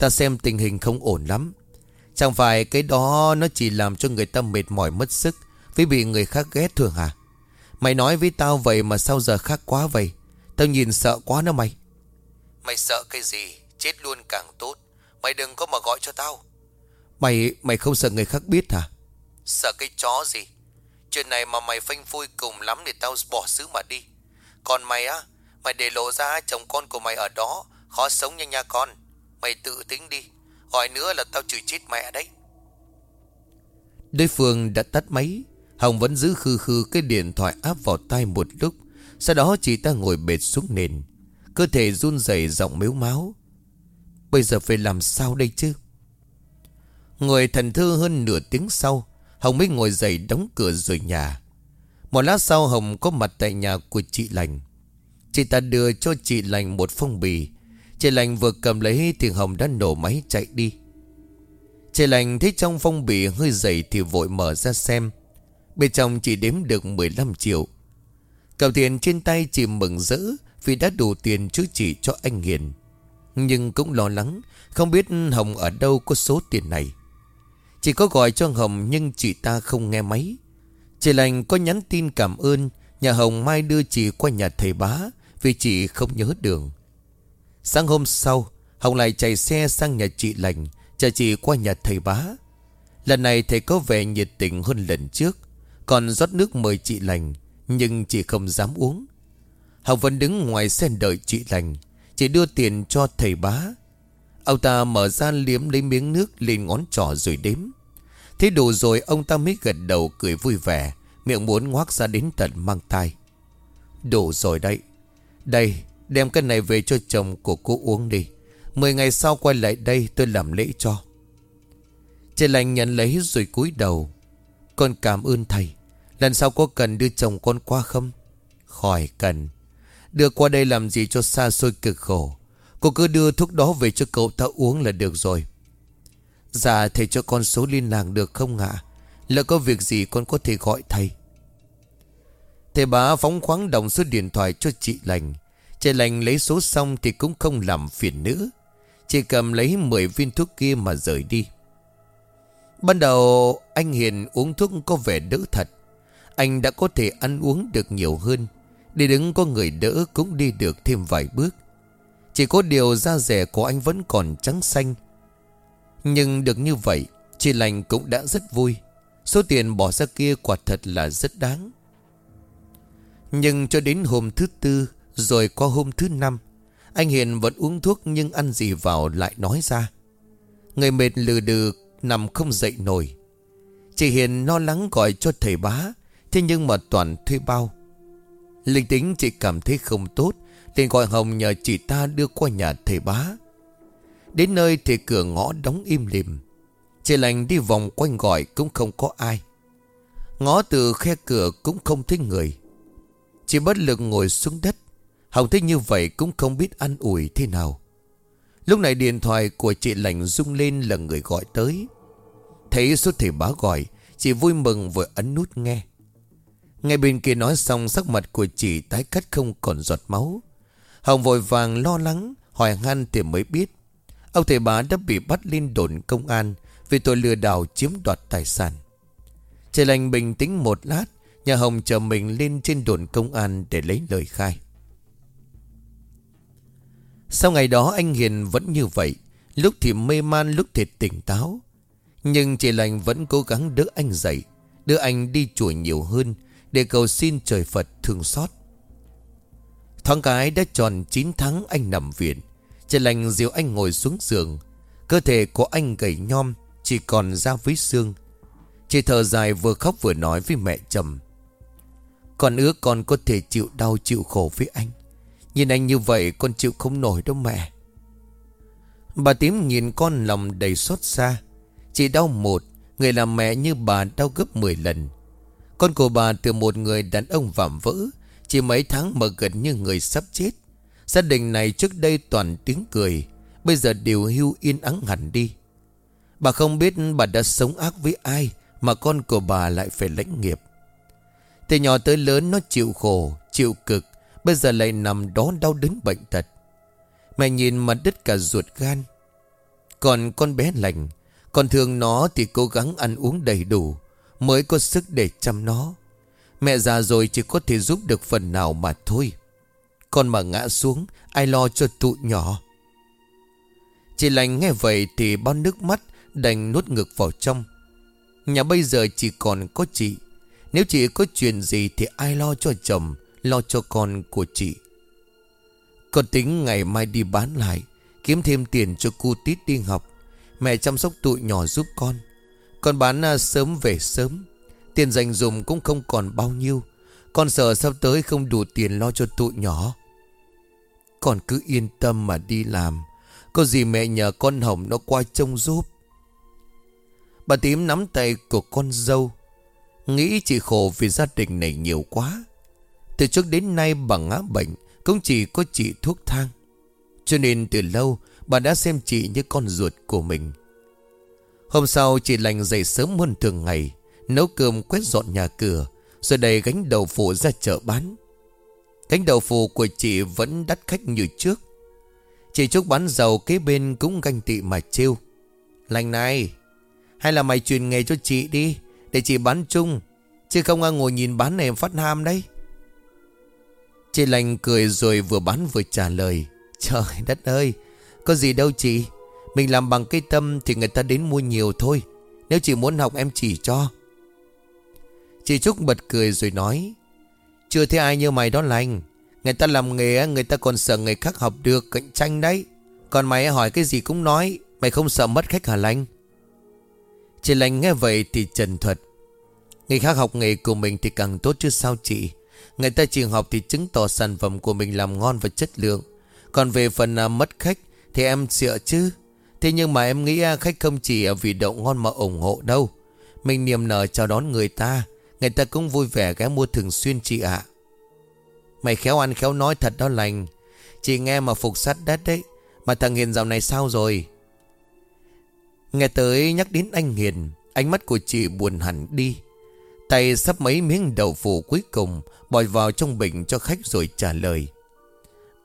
Ta xem tình hình không ổn lắm. Chẳng phải cái đó nó chỉ làm cho người ta mệt mỏi mất sức Vì bị người khác ghét thường hả? Mày nói với tao vậy mà sao giờ khác quá vậy? Tao nhìn sợ quá nó mày. Mày sợ cái gì? Chết luôn càng tốt. Mày đừng có mà gọi cho tao. Mày mày không sợ người khác biết hả? Sợ cái chó gì? Chuyện này mà mày phanh phui cùng lắm Thì tao bỏ xứ mà đi. Còn mày á Mày để lộ ra chồng con của mày ở đó Khó sống nha nha con Mày tự tính đi. Hỏi nữa là tao chửi chết mẹ đấy. Đối phương đã tắt máy. Hồng vẫn giữ khư khư cái điện thoại áp vào tay một lúc. Sau đó chị ta ngồi bệt xuống nền. Cơ thể run rẩy giọng mếu máu. Bây giờ phải làm sao đây chứ? Ngồi thần thư hơn nửa tiếng sau, Hồng mới ngồi dậy đóng cửa rồi nhà. Một lát sau Hồng có mặt tại nhà của chị Lành. Chị ta đưa cho chị Lành một phong bì. Chị Lành vừa cầm lấy thì Hồng đã nổ máy chạy đi. Chị Lành thấy trong phong bì hơi dày thì vội mở ra xem. Bên trong chỉ đếm được 15 triệu. Cầm tiền trên tay chị mừng rỡ Vì đã đủ tiền chữa trị cho anh Hiền. Nhưng cũng lo lắng, Không biết Hồng ở đâu có số tiền này. Chị có gọi cho Hồng nhưng chị ta không nghe máy. Chị lành có nhắn tin cảm ơn, Nhà Hồng mai đưa chị qua nhà thầy bá Vì chị không nhớ đường. Sáng hôm sau, Hồng lại chạy xe sang nhà chị lành, Chờ chị qua nhà thầy bá. Lần này thầy có vẻ nhiệt tình hơn lần trước, Còn rót nước mời chị lành, Nhưng chị không dám uống. Hồng vẫn đứng ngoài xe đợi chị lành Chị đưa tiền cho thầy bá. Ông ta mở ra liếm lấy miếng nước lên ngón trỏ rồi đếm. Thế đủ rồi, ông ta mới gật đầu cười vui vẻ, Miệng muốn ngoác ra đến tận mang tai Đủ rồi đấy. Đây đem cái này về cho chồng của cô uống đi. Mười ngày sau quay lại đây tôi làm lễ cho. Chị lành nhận lấy rồi cúi đầu. Con cảm ơn thầy. Lần sau có cần đưa chồng con qua không? Khỏi cần. Đưa qua đây làm gì cho xa xôi cực khổ. Cô cứ đưa thuốc đó về cho cậu ta uống là được rồi. Dạ thầy cho con số liên lạc được không ạ? Lỡ có việc gì con có thể gọi thầy. Thầy bá phóng khoáng đồng số điện thoại cho chị lành. Chị lành lấy số xong thì cũng không làm phiền nữa Chỉ cầm lấy 10 viên thuốc kia mà rời đi. Ban đầu, anh Hiền uống thuốc có vẻ đỡ thật. Anh đã có thể ăn uống được nhiều hơn. Đi đứng có người đỡ cũng đi được thêm vài bước. Chỉ có điều da rẻ của anh vẫn còn trắng xanh. Nhưng được như vậy, Chị lành cũng đã rất vui. Số tiền bỏ ra kia quả thật là rất đáng. Nhưng cho đến hôm thứ tư rồi qua hôm thứ năm, Anh Hiền vẫn uống thuốc nhưng ăn gì vào lại nói ra. Người mệt lừ đừ, nằm không dậy nổi. Chị Hiền lo lắng gọi cho thầy bá, Thế nhưng mà toàn thuê bao. Linh tính chị cảm thấy không tốt, liền gọi Hồng nhờ chị ta đưa qua nhà thầy bá. Đến nơi thì cửa ngõ đóng im lìm. Chị lành đi vòng quanh gọi cũng không có ai. Ngó từ khe cửa cũng không thấy người. Chị bất lực ngồi xuống đất. Hồng thấy như vậy cũng không biết ăn ủi thế nào. Lúc này điện thoại của chị lành rung lên là người gọi tới. Thấy số thầy báo gọi, Chị vui mừng vừa ấn nút nghe. Ngay bên kia nói xong, sắc mặt của chị tái cắt không còn giọt máu. Hồng vội vàng lo lắng, Hỏi han thì mới biết. Ông thầy bá đã bị bắt lên đồn công an Vì tội lừa đảo chiếm đoạt tài sản. Chị lành bình tĩnh một lát Nhà Hồng chờ mình lên trên đồn công an Để lấy lời khai. Sau ngày đó anh Hiền vẫn như vậy, Lúc thì mê man, lúc thì tỉnh táo. Nhưng chị lành vẫn cố gắng đỡ anh dậy, Đưa anh đi chùa nhiều hơn để cầu xin trời Phật thương xót. Thoáng cái đã tròn 9 tháng anh nằm viện, chị lành dìu anh ngồi xuống giường. Cơ thể của anh gầy nhom, Chỉ còn da với xương. Chị thở dài vừa khóc vừa nói với mẹ trầm Con ước con có thể chịu đau chịu khổ với anh. Nhìn anh như vậy, con chịu không nổi đâu mẹ. Bà tím nhìn con lòng đầy xót xa. Chị đau một, Người làm mẹ như bà đau gấp 10 lần. Con của bà từ một người đàn ông vạm vỡ, Chỉ mấy tháng mà gần như người sắp chết. Gia đình này trước đây toàn tiếng cười, Bây giờ đều hưu yên ắng hẳn đi. Bà không biết bà đã sống ác với ai Mà con của bà lại phải lãnh nghiệp. Từ nhỏ tới lớn nó chịu khổ, Chịu cực Bây giờ lại nằm đó đau đớn bệnh tật. Mẹ nhìn mà đứt cả ruột gan. Còn con bé lành Còn thương nó thì cố gắng ăn uống đầy đủ, Mới có sức để chăm nó. Mẹ già rồi chỉ có thể giúp được phần nào mà thôi. Con mà ngã xuống, Ai lo cho tụi nhỏ? Chị lành nghe vậy Thì bao nước mắt đành nuốt ngực vào trong. Nhà bây giờ chỉ còn có chị. Nếu chị có chuyện gì Thì ai lo cho chồng? Lo cho con của chị. Con tính ngày mai đi bán lại, Kiếm thêm tiền cho cu tít đi học. Mẹ chăm sóc tụi nhỏ giúp con. Con bán à, sớm về sớm. Tiền dành dùng cũng không còn bao nhiêu. Con sợ sắp tới không đủ tiền lo cho tụi nhỏ. Con cứ yên tâm mà đi làm. Có gì mẹ nhờ con Hồng nó qua trông giúp. Bà tím nắm tay của con dâu. Nghĩ chị khổ vì gia đình này nhiều quá. Từ trước đến nay bà ngã bệnh, Cũng chỉ có chị thuốc thang. Cho nên từ lâu, Bà đã xem chị như con ruột của mình. Hôm sau, chị lành dậy sớm hơn thường ngày, Nấu cơm quét dọn nhà cửa, Rồi đầy gánh đầu phụ ra chợ bán. Gánh đầu phụ của chị vẫn đắt khách như trước. Chị Trúc bán dầu kế bên cũng ganh tị mà trêu. Lành này, Hay là mày truyền nghề cho chị đi, Để chị bán chung, Chứ không ngồi nhìn bán này em phát ham đấy. Chị lành cười rồi vừa bán vừa trả lời. Trời đất ơi, Có gì đâu chị. Mình làm bằng cây tâm thì người ta đến mua nhiều thôi. Nếu chị muốn học em chỉ cho. Chị Trúc bật cười rồi nói. Chưa thấy ai như mày đó lành. Người ta làm nghề người ta còn sợ người khác học được, cạnh tranh đấy. Còn mày hỏi cái gì cũng nói. Mày không sợ mất khách hả lành? Chị lành nghe vậy thì trần thuật. Người khác học nghề của mình thì càng tốt chứ sao chị? Người ta trường học thì chứng tỏ sản phẩm của mình làm ngon và chất lượng. Còn về phần à, mất khách Thì em sợ chứ. Thế nhưng mà em nghĩ à, khách không chỉ à, vì đậu ngon mà ủng hộ đâu. Mình niềm nở chào đón người ta. Người ta cũng vui vẻ ghé mua thường xuyên chị ạ. Mày khéo ăn khéo nói thật đó lành. Chị nghe mà phục sát đất đấy. Mà thằng Hiền dạo này sao rồi? Nghe tới nhắc đến anh Hiền Ánh mắt của chị buồn hẳn đi. Tay sắp mấy miếng đậu phụ cuối cùng Bỏ vào trong bình cho khách rồi trả lời.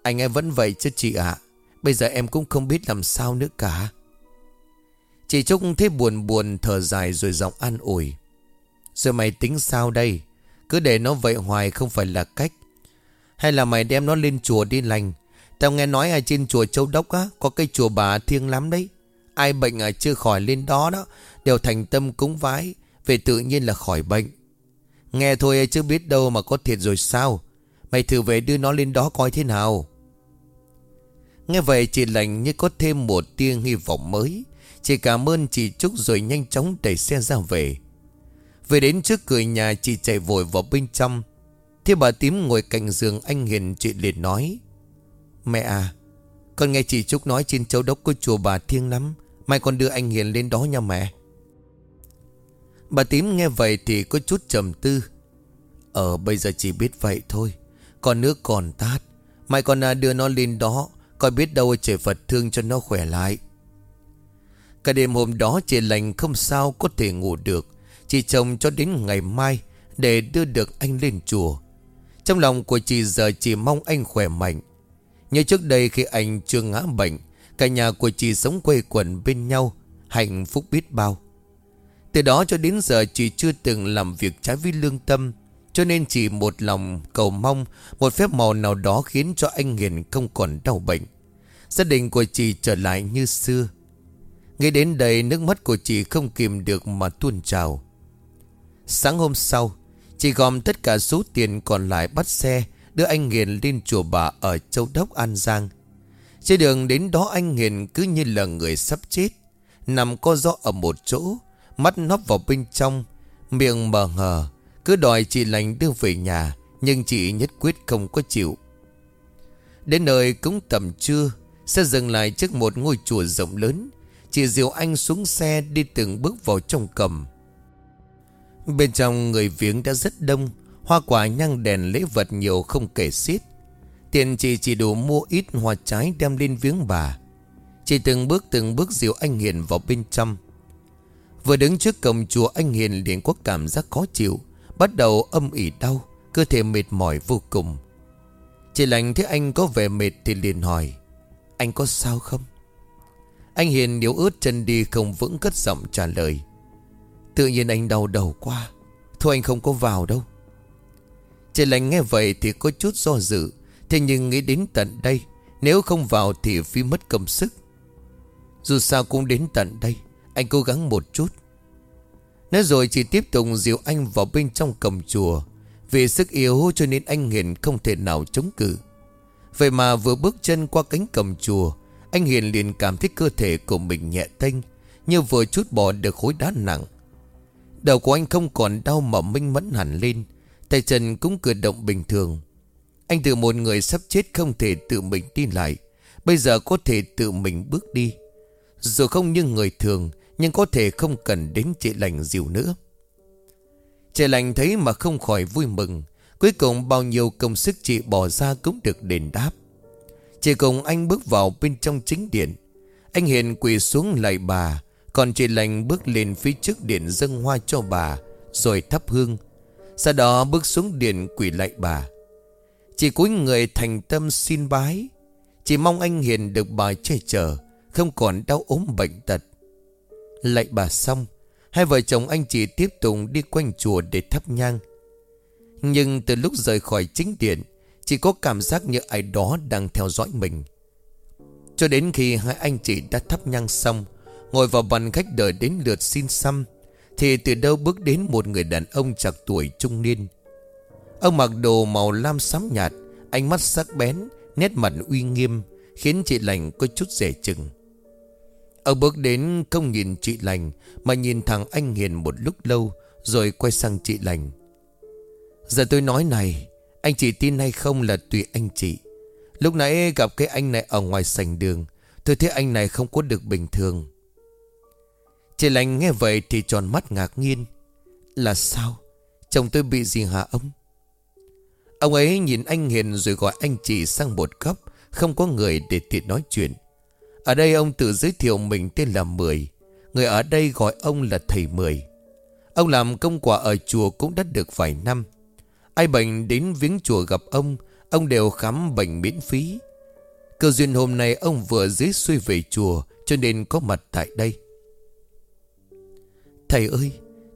Anh em vẫn vậy chứ chị ạ. Bây giờ em cũng không biết làm sao nữa cả. Chị Trúc thấy buồn buồn, thở dài rồi giọng an ủi. Rồi mày tính sao đây? Cứ để nó vậy hoài không phải là cách. Hay là mày đem nó lên chùa đi lành? Tao nghe nói ở trên chùa Châu Đốc á, Có cây chùa bà thiêng lắm đấy. Ai bệnh à chưa khỏi lên đó đó, Đều thành tâm cúng vái. Về tự nhiên là khỏi bệnh. Nghe thôi, chứ biết đâu mà có thiệt rồi sao? Mày thử về đưa nó lên đó coi thế nào. Nghe vậy, chị lành như có thêm một tia hy vọng mới. Chị cảm ơn chị Trúc rồi nhanh chóng đẩy xe ra về. Về đến trước cửa nhà, chị chạy vội vào bên trong. Thế bà tím ngồi cạnh giường anh Hiền chị liền nói, Mẹ à Con nghe chị Trúc nói trên châu đốc có chùa bà thiêng lắm. Mai con đưa anh Hiền lên đó nha mẹ. Bà tím nghe vậy thì có chút trầm tư. Ờ bây giờ chỉ biết vậy thôi. Còn nước còn tát. Mai còn à, đưa nó lên đó. Coi biết đâu trời Phật thương cho nó khỏe lại. Cả đêm hôm đó chị lành không sao có thể ngủ được. Chị chồng cho đến ngày mai Để đưa được anh lên chùa. Trong lòng của chị giờ chỉ mong anh khỏe mạnh. Như trước đây khi anh chưa ngã bệnh Cả nhà của chị sống quây quần bên nhau Hạnh phúc biết bao. Từ đó cho đến giờ chị chưa từng làm việc trái với lương tâm, Cho nên chị một lòng cầu mong, Một phép màu nào đó khiến cho anh Hiền không còn đau bệnh. Gia đình của chị trở lại như xưa. Ngay đến đây, nước mắt của chị không kìm được mà tuôn trào. Sáng hôm sau, Chị gom tất cả số tiền còn lại bắt xe, Đưa anh Hiền lên chùa bà ở Châu Đốc, An Giang. Trên đường đến đó, anh Hiền cứ như là người sắp chết, Nằm co gió ở một chỗ. Mắt nóc vào bên trong Miệng mờ hờ, Cứ đòi chị lành đưa về nhà Nhưng chị nhất quyết không có chịu. Đến nơi cũng tầm trưa Xe dừng lại trước một ngôi chùa rộng lớn. Chị diều anh xuống xe đi từng bước vào trong cầm. Bên trong người viếng đã rất đông Hoa quả nhang đèn lễ vật nhiều không kể xiết. Tiền chị chỉ đủ mua ít hoa trái đem lên viếng bà. Chị từng bước từng bước Diệu anh Hiền vào bên trong. Vừa đứng trước cổng chùa, anh Hiền liền có cảm giác khó chịu, Bắt đầu âm ỉ đau, Cơ thể mệt mỏi vô cùng. Chị lành thấy anh có vẻ mệt thì liền hỏi, Anh có sao không? Anh Hiền yếu ướt chân đi không vững cất giọng trả lời, Tự nhiên anh đau đầu quá, Thôi anh không có vào đâu. Chị lành nghe vậy thì có chút do dự, Thế nhưng nghĩ đến tận đây, Nếu không vào thì phi mất công sức. Dù sao cũng đến tận đây. Anh cố gắng một chút. Nói rồi chỉ tiếp tục dìu anh vào bên trong cầm chùa. Vì sức yếu cho nên anh Hiền không thể nào chống cự. Vậy mà vừa bước chân qua cánh cổng chùa, Anh Hiền liền cảm thấy cơ thể của mình nhẹ tênh, Như vừa chút bỏ được khối đá nặng. Đầu của anh không còn đau mà minh mẫn hẳn lên, Tay chân cũng cử động bình thường. Anh từ một người sắp chết không thể tự mình đi lại, Bây giờ có thể tự mình bước đi. Dù không như người thường nhưng có thể không cần đến chị lành dìu nữa. Chị lành thấy mà không khỏi vui mừng, Cuối cùng bao nhiêu công sức chị bỏ ra cũng được đền đáp. Chị cùng anh bước vào bên trong chính điện. Anh Hiền quỳ xuống lại bà, Còn chị lành bước lên phía trước điện dâng hoa cho bà, Rồi thắp hương. Sau đó bước xuống điện quỳ lại bà. Chị cúi người thành tâm xin bái. Chỉ mong anh Hiền được bà che chở, Không còn đau ốm bệnh tật. Lạy bà xong, Hai vợ chồng anh chị tiếp tục đi quanh chùa để thắp nhang. Nhưng từ lúc rời khỏi chính điện, Chỉ có cảm giác như ai đó đang theo dõi mình. Cho đến khi hai anh chị đã thắp nhang xong, Ngồi vào bàn khách đợi đến lượt xin xăm, Thì từ đâu bước đến một người đàn ông chạc tuổi trung niên. Ông mặc đồ màu lam xám nhạt, Ánh mắt sắc bén, Nét mặt uy nghiêm, Khiến chị lành có chút rẻ chừng. Ông bước đến không nhìn chị lành, Mà nhìn thằng anh Hiền một lúc lâu, Rồi quay sang chị lành. Giờ tôi nói này, Anh chị tin hay không là tùy anh chị. Lúc nãy gặp cái anh này ở ngoài sảnh đường, Tôi thấy anh này không có được bình thường. Chị lành nghe vậy thì tròn mắt ngạc nhiên. Là sao? Chồng tôi bị gì hả ông? Ông ấy nhìn anh Hiền rồi gọi anh chị sang một góc, Không có người để tiện nói chuyện. Ở đây ông tự giới thiệu mình tên là Mười. Người ở đây gọi ông là Thầy Mười. Ông làm công quả ở chùa cũng đã được vài năm. Ai bệnh đến viếng chùa gặp ông Ông đều khám bệnh miễn phí. Cơ duyên hôm nay ông vừa dưới xuôi về chùa, Cho nên có mặt tại đây. Thầy ơi,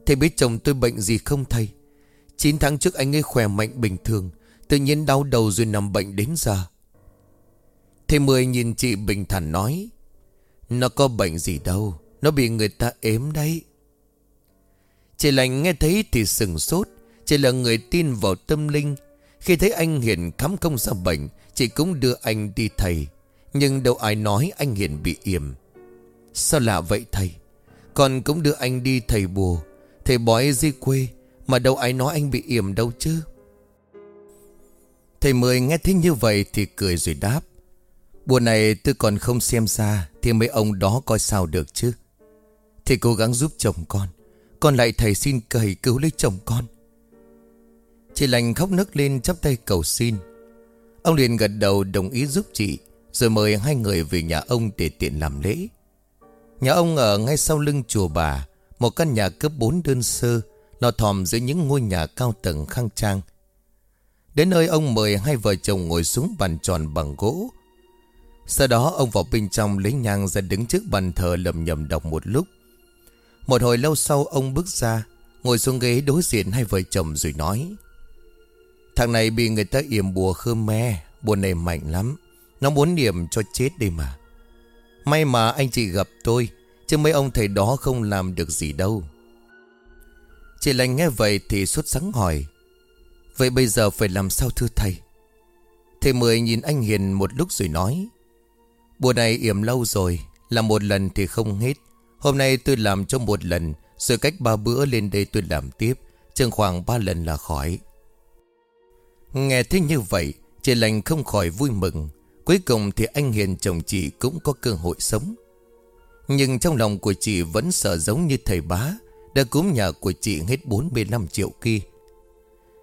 Thầy biết chồng tôi bệnh gì không thầy? 9 tháng trước anh ấy khỏe mạnh bình thường, Tự nhiên đau đầu rồi nằm bệnh đến giờ. Thầy Mười nhìn chị bình thản nói, Nó có bệnh gì đâu, Nó bị người ta ếm đấy. Chị lành nghe thấy thì sừng sốt Chị là người tin vào tâm linh. Khi thấy anh Hiền khám không ra bệnh, Chị cũng đưa anh đi thầy. Nhưng đâu ai nói anh Hiền bị yểm. Sao lạ vậy thầy? Con cũng đưa anh đi thầy bùa. Thầy bói di quê, Mà đâu ai nói anh bị yểm đâu chứ. Thầy Mười nghe thấy như vậy thì cười rồi đáp Bùa này tôi còn không xem ra Thì mấy ông đó coi sao được chứ. Thầy cố gắng giúp chồng con con lại thầy xin cầy cứu lấy chồng con. Chị lành khóc nức lên chắp tay cầu xin. Ông liền gật đầu đồng ý giúp chị, Rồi mời hai người về nhà ông để tiện làm lễ. Nhà ông ở ngay sau lưng chùa bà, Một căn nhà cấp 4 đơn sơ Lò thòm giữa những ngôi nhà cao tầng khang trang. Đến nơi ông mời hai vợ chồng ngồi xuống bàn tròn bằng gỗ sau đó ông vào bên trong lấy nhang ra đứng trước bàn thờ lầm nhầm đọc một lúc. Một hồi lâu sau, ông bước ra, Ngồi xuống ghế đối diện hai vợ chồng rồi nói, Thằng này bị người ta yểm bùa Khmer, Bùa này mạnh lắm, Nó muốn điểm cho chết đi mà. May mà anh chị gặp tôi, Chứ mấy ông thầy đó không làm được gì đâu. Chị lành nghe vậy thì xuất sáng hỏi, Vậy bây giờ phải làm sao thưa thầy? Thầy Mười nhìn anh Hiền một lúc rồi nói Bùa này yểm lâu rồi, Làm một lần thì không hết. Hôm nay tôi làm cho một lần, Rồi cách ba bữa lên đây tôi làm tiếp, Chừng khoảng ba lần là khỏi. Nghe thế như vậy, Chị lành không khỏi vui mừng. Cuối cùng thì anh Hiền chồng chị cũng có cơ hội sống. Nhưng trong lòng của chị vẫn sợ giống như thầy bá, Đã cúm nhà của chị hết 45 triệu kia.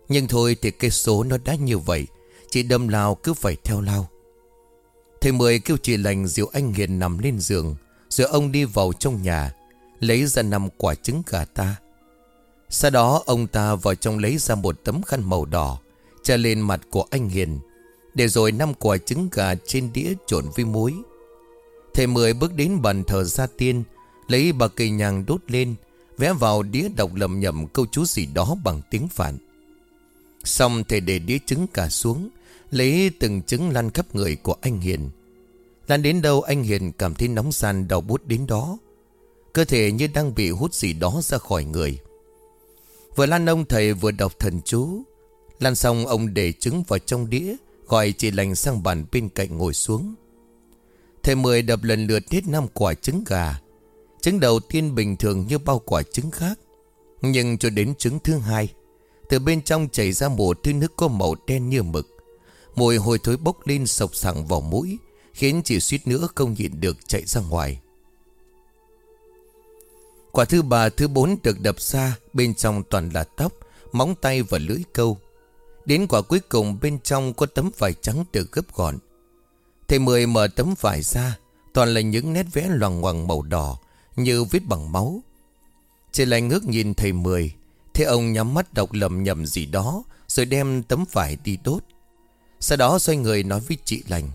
Nhưng thôi thì cái số nó đã như vậy, Chị đâm lao cứ phải theo lao. Thầy Mười kêu chị lành dìu anh Hiền nằm lên giường, Rồi ông đi vào trong nhà, Lấy ra năm quả trứng gà ta. Sau đó, ông ta vào trong lấy ra một tấm khăn màu đỏ Cha lên mặt của anh Hiền, Để rồi năm quả trứng gà trên đĩa trộn với muối. Thầy Mười bước đến bàn thờ gia tiên, Lấy bà cây nhang đốt lên, Vẽ vào đĩa đọc lầm nhầm câu chú gì đó bằng tiếng phản Xong thầy để đĩa trứng gà xuống Lấy từng trứng lăn khắp người của anh Hiền. Lan đến đâu anh Hiền cảm thấy nóng sàn đau bút đến đó. Cơ thể như đang bị hút gì đó ra khỏi người. Vừa lan ông thầy vừa đọc thần chú. Lan xong ông để trứng vào trong đĩa, Gọi chị lành sang bàn bên cạnh ngồi xuống. Thầy Mười đập lần lượt hết năm quả trứng gà. Trứng đầu tiên bình thường như bao quả trứng khác. Nhưng cho đến trứng thứ hai, Từ bên trong chảy ra một thứ nước có màu đen như mực. Mùi hôi thối bốc lên sộc sẳng vào mũi, Khiến chị suýt nữa không nhịn được chạy ra ngoài. Quả thứ ba, thứ bốn được đập ra, Bên trong toàn là tóc, Móng tay và lưỡi câu. Đến quả cuối cùng, bên trong có tấm vải trắng được gấp gọn. Thầy Mười mở tấm vải ra, Toàn là những nét vẽ loằng ngoằng màu đỏ, Như viết bằng máu. Chị lại ngước nhìn thầy Mười Thế ông nhắm mắt đọc lầm nhầm gì đó, Rồi đem tấm vải đi đốt. Sau đó xoay người nói với chị lành,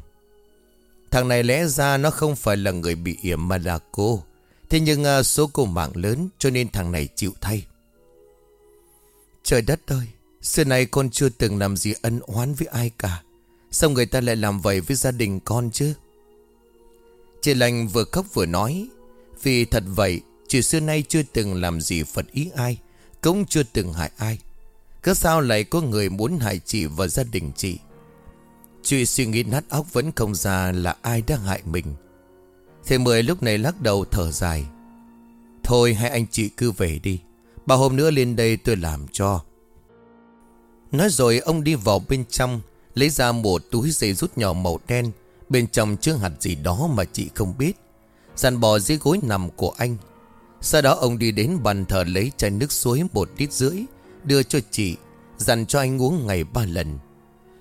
Thằng này lẽ ra nó không phải là người bị yểm mà là cô. Thế nhưng à, số cô mạng lớn cho nên thằng này chịu thay. Trời đất ơi! Xưa nay con chưa từng làm gì ân oán với ai cả. Sao người ta lại làm vậy với gia đình con chứ? Chị lành vừa khóc vừa nói, Vì thật vậy, Chị xưa nay chưa từng làm gì phật ý ai, Cũng chưa từng hại ai. Cứ sao lại có người muốn hại chị và gia đình chị? Chuy suy nghĩ nát óc vẫn không ra là ai đang hại mình. Thầy Mười lúc này lắc đầu thở dài. Thôi, hai anh chị cứ về đi. Bà hôm nữa lên đây tôi làm cho. Nói rồi, ông đi vào bên trong, Lấy ra một túi giấy rút nhỏ màu đen, Bên trong chứa hạt gì đó mà chị không biết. Dàn bò dưới gối nằm của anh. Sau đó ông đi đến bàn thờ lấy chai nước suối một lít rưỡi, Đưa cho chị, Dặn cho anh uống ngày ba lần.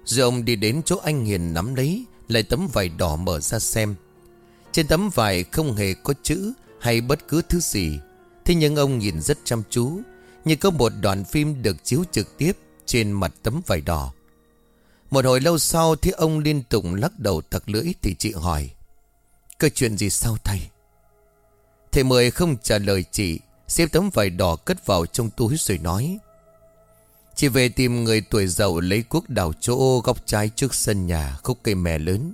Rồi ông đi đến chỗ anh Hiền nắm lấy Lấy tấm vải đỏ mở ra xem Trên tấm vải không hề có chữ Hay bất cứ thứ gì Thế nhưng ông nhìn rất chăm chú Như có một đoạn phim được chiếu trực tiếp Trên mặt tấm vải đỏ một hồi lâu sau thì ông liên tục lắc đầu thật lưỡi thì chị hỏi. Có chuyện gì sao thầy? Thầy Mười không trả lời chị, xếp tấm vải đỏ cất vào trong túi rồi nói. Chị về tìm người tuổi giàu lấy cuốc đào chỗ góc trái trước sân nhà khúc cây mè lớn.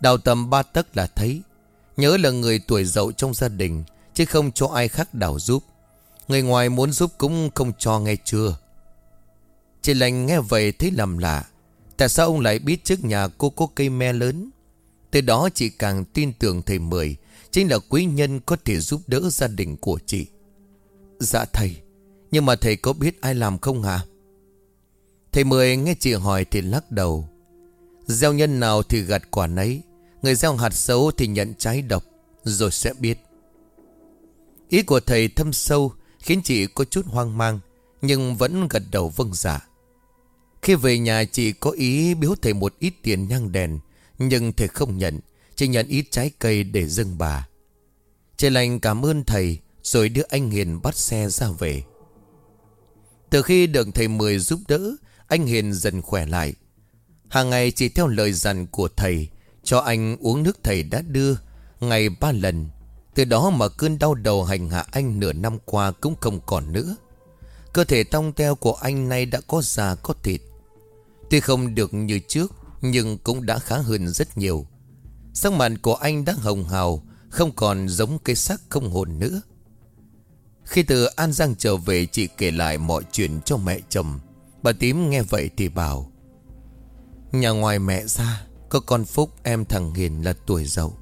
Đào tầm ba tấc là thấy. Nhớ là người tuổi giàu trong gia đình, chứ không cho ai khác đào giúp. Người ngoài muốn giúp cũng không cho nghe chưa. Chị lành nghe vậy thấy lầm lạ. Tại sao ông lại biết trước nhà cô có cây me lớn Từ đó chị càng tin tưởng thầy Mười Chính là quý nhân có thể giúp đỡ gia đình của chị Dạ thầy Nhưng mà thầy có biết ai làm không hả Thầy Mười nghe chị hỏi thì lắc đầu. Gieo nhân nào thì gặt quả nấy, Người gieo hạt xấu thì nhận trái độc, Rồi sẽ biết. Ý của thầy thâm sâu, Khiến chị có chút hoang mang, Nhưng vẫn gật đầu vâng dạ. Khi về nhà, chị có ý biếu thầy một ít tiền nhang đèn, Nhưng thầy không nhận, Chỉ nhận ít trái cây để dâng bà. Chị lành cảm ơn thầy, Rồi đưa anh Hiền bắt xe ra về. Từ khi được thầy Mười giúp đỡ anh Hiền dần khỏe lại. Hàng ngày chỉ theo lời dặn của thầy, Cho anh uống nước thầy đã đưa, Ngày ba lần. Từ đó mà cơn đau đầu hành hạ anh nửa năm qua cũng không còn nữa. Cơ thể tông teo của anh nay đã có già, có thịt. Tuy không được như trước, Nhưng cũng đã khá hơn rất nhiều. Sắc mặt của anh đã hồng hào, Không còn giống cây xác không hồn nữa. Khi từ An Giang trở về, Chị kể lại mọi chuyện cho mẹ chồng. Bà tím nghe vậy thì bảo, Nhà ngoài mẹ ra, Có con Phúc em thằng Hiền là tuổi giàu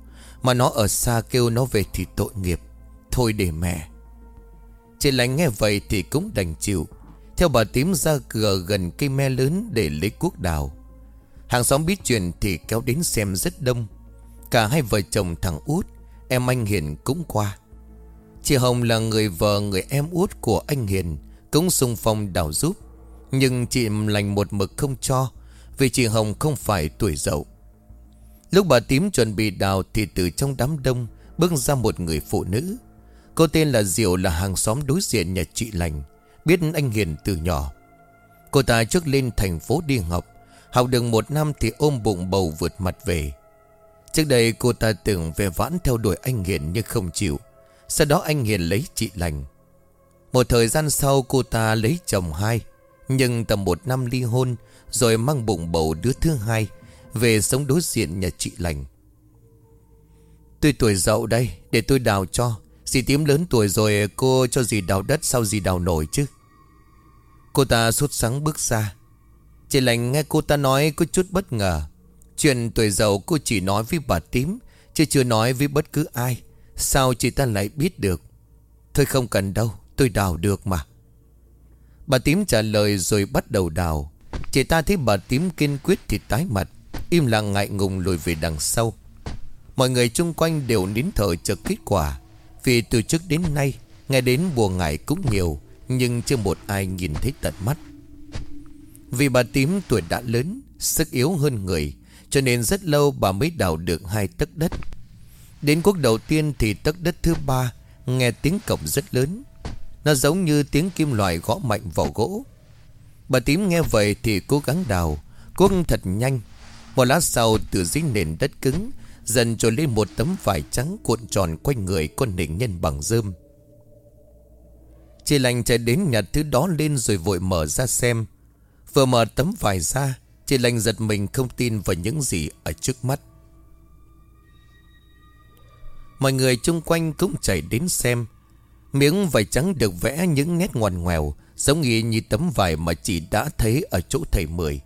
Mà nó ở xa kêu nó về thì tội nghiệp. Thôi để mẹ. Chị lành nghe vậy thì cũng đành chịu. Theo bà tím ra cửa gần cây me lớn để lấy cuốc đào. Hàng xóm biết chuyện thì kéo đến xem rất đông. Cả hai vợ chồng thằng út, Em anh Hiền cũng qua. Chị Hồng là người vợ người em út của anh Hiền, Cũng xung phong đào giúp. Nhưng chị lành một mực không cho, Vì chị Hồng không phải tuổi dậu. Lúc bà tím chuẩn bị đào Thì từ trong đám đông Bước ra một người phụ nữ. Cô tên là Diệu, là hàng xóm đối diện nhà chị lành, Biết anh Hiền từ nhỏ. Cô ta trước lên thành phố đi học Học được một năm thì ôm bụng bầu vượt mặt về. Trước đây cô ta từng về vãn theo đuổi anh Hiền nhưng không chịu. Sau đó anh Hiền lấy chị lành. Một thời gian sau cô ta lấy chồng hai. Nhưng tầm một năm ly hôn, Rồi mang bụng bầu đứa thứ hai, Về sống đối diện nhà chị lành. Tôi tuổi dậu đây, Để tôi đào cho. Dì tím lớn tuổi rồi, cô cho dì đào đất Sao dì đào nổi chứ. Cô ta sốt sắng bước ra. Chị lành nghe cô ta nói có chút bất ngờ. Chuyện tuổi giàu cô chỉ nói với bà tím, Chứ chưa nói với bất cứ ai. Sao chị ta lại biết được? Thôi không cần đâu, Tôi đào được mà. Bà tím trả lời rồi bắt đầu đào. Chị ta thấy bà tím kiên quyết thì tái mặt, Im lặng ngại ngùng lùi về đằng sau. Mọi người chung quanh đều nín thở chờ kết quả, Vì từ trước đến nay, Nghe đến buồn ngại cũng nhiều, Nhưng chưa một ai nhìn thấy tận mắt. Vì bà tím tuổi đã lớn, Sức yếu hơn người, Cho nên rất lâu bà mới đào được hai tấc đất. Đến quốc đầu tiên thì tấc đất thứ ba, Nghe tiếng cổng rất lớn. Nó giống như tiếng kim loại gõ mạnh vào gỗ. Bà tím nghe vậy thì cố gắng đào. Cuốc thật nhanh. Một lát sau, từ dưới nền đất cứng, Dần trồi lên một tấm vải trắng cuộn tròn quanh người con nỉnh nhân bằng rơm. Chị lành chạy đến nhặt thứ đó lên rồi vội mở ra xem. Vừa mở tấm vải ra, Chị lành giật mình không tin vào những gì ở trước mắt. Mọi người chung quanh cũng chạy đến xem. Miếng vải trắng được vẽ những nét ngoằn ngoèo, Giống như như tấm vải mà chị đã thấy ở chỗ thầy Mười.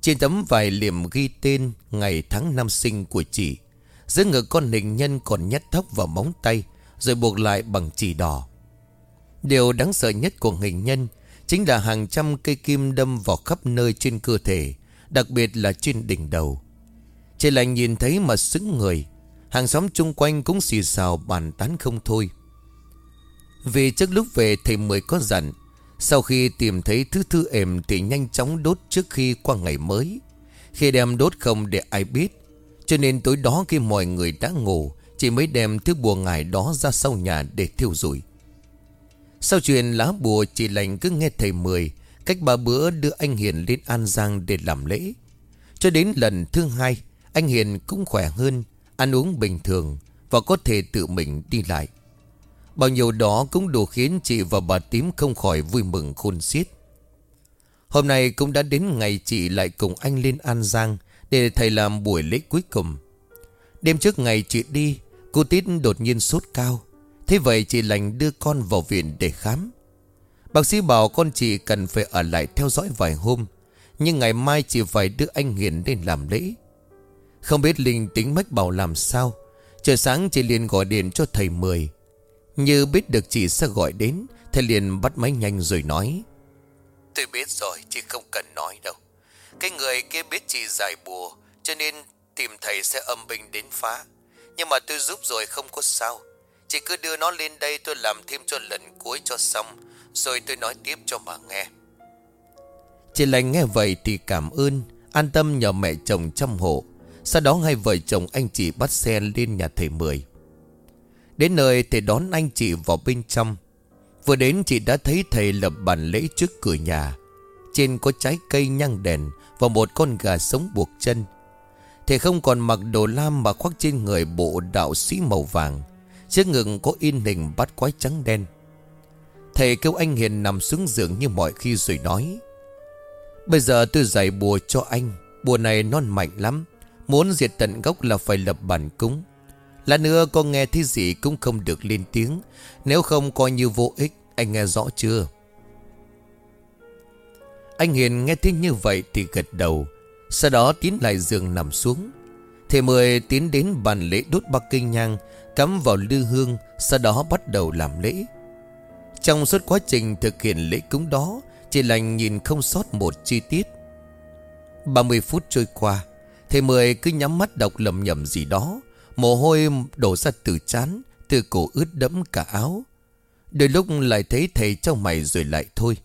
Trên tấm vải liềm ghi tên Ngày tháng năm sinh của chị. Giữa ngực con hình nhân còn nhét tóc vào móng tay, Rồi buộc lại bằng chỉ đỏ. Điều đáng sợ nhất của hình nhân Chính là hàng trăm cây kim đâm vào khắp nơi trên cơ thể, Đặc biệt là trên đỉnh đầu. Chỉ là nhìn thấy mà sững người, Hàng xóm chung quanh cũng xì xào bàn tán không thôi. Vì trước lúc về thầy Mười có dặn. Sau khi tìm thấy thứ thư ềm Thì nhanh chóng đốt trước khi qua ngày mới. Khi đem đốt không để ai biết, Cho nên tối đó khi mọi người đã ngủ chỉ mới đem thứ bùa ngải đó ra sau nhà để thiêu rủi Sau chuyện lá bùa chỉ lành cứ nghe thầy Mười, Cách ba bữa đưa anh Hiền lên An Giang để làm lễ. Cho đến lần thứ hai, Anh Hiền cũng khỏe hơn, Ăn uống bình thường Và có thể tự mình đi lại. Bao nhiêu đó cũng đủ khiến chị và bà tím không khỏi vui mừng khôn xiết. Hôm nay cũng đã đến ngày chị lại cùng anh lên An Giang Để thầy làm buổi lễ cuối cùng. Đêm trước ngày chị đi, Cô Tít đột nhiên sốt cao. Thế vậy chị lành đưa con vào viện để khám. Bác sĩ bảo con chị cần phải ở lại theo dõi vài hôm, Nhưng ngày mai chị phải đưa anh Hiền đến làm lễ. Không biết Linh tính mách bảo làm sao, Trời sáng chị liền gọi điện cho thầy Mười như biết được chị sẽ gọi đến Thầy liền bắt máy nhanh rồi nói. Tôi biết rồi chị không cần nói đâu. Cái người kia biết chị giải bùa Cho nên tìm thầy sẽ âm binh đến phá. Nhưng mà tôi giúp rồi không có sao. Chị cứ đưa nó lên đây tôi làm thêm cho lần cuối cho xong Rồi tôi nói tiếp cho mà nghe. Chị lành nghe vậy thì cảm ơn An tâm nhờ mẹ chồng chăm hộ. Sau đó hai vợ chồng anh chị bắt xe lên nhà thầy Mười Đến nơi thầy đón anh chị vào bên trong. Vừa đến chị đã thấy thầy lập bàn lễ trước cửa nhà. Trên có trái cây nhang đèn Và một con gà sống buộc chân. Thầy không còn mặc đồ lam mà khoác trên người bộ đạo sĩ màu vàng. Trước ngực có in hình bát quái trắng đen. Thầy kêu anh Hiền nằm xuống giường như mọi khi rồi nói, Bây giờ tôi giải bùa cho anh. Bùa này non mạnh lắm. Muốn diệt tận gốc là phải lập bản cúng. Là nữa con nghe thấy gì cũng không được lên tiếng. Nếu không coi như vô ích, Anh nghe rõ chưa? Anh Hiền nghe thấy như vậy thì gật đầu, Sau đó tiến lại giường nằm xuống. Thầy Mười tiến đến bàn lễ đốt bắc kinh nhang, Cắm vào lư hương, Sau đó bắt đầu làm lễ. Trong suốt quá trình thực hiện lễ cúng đó Chị lành nhìn không sót một chi tiết. 30 phút trôi qua, Thầy Mười cứ nhắm mắt đọc lầm nhầm gì đó. Mồ hôi đổ ra từ chán Từ cổ ướt đẫm cả áo. Đôi lúc lại thấy thầy trong mày rồi lại thôi.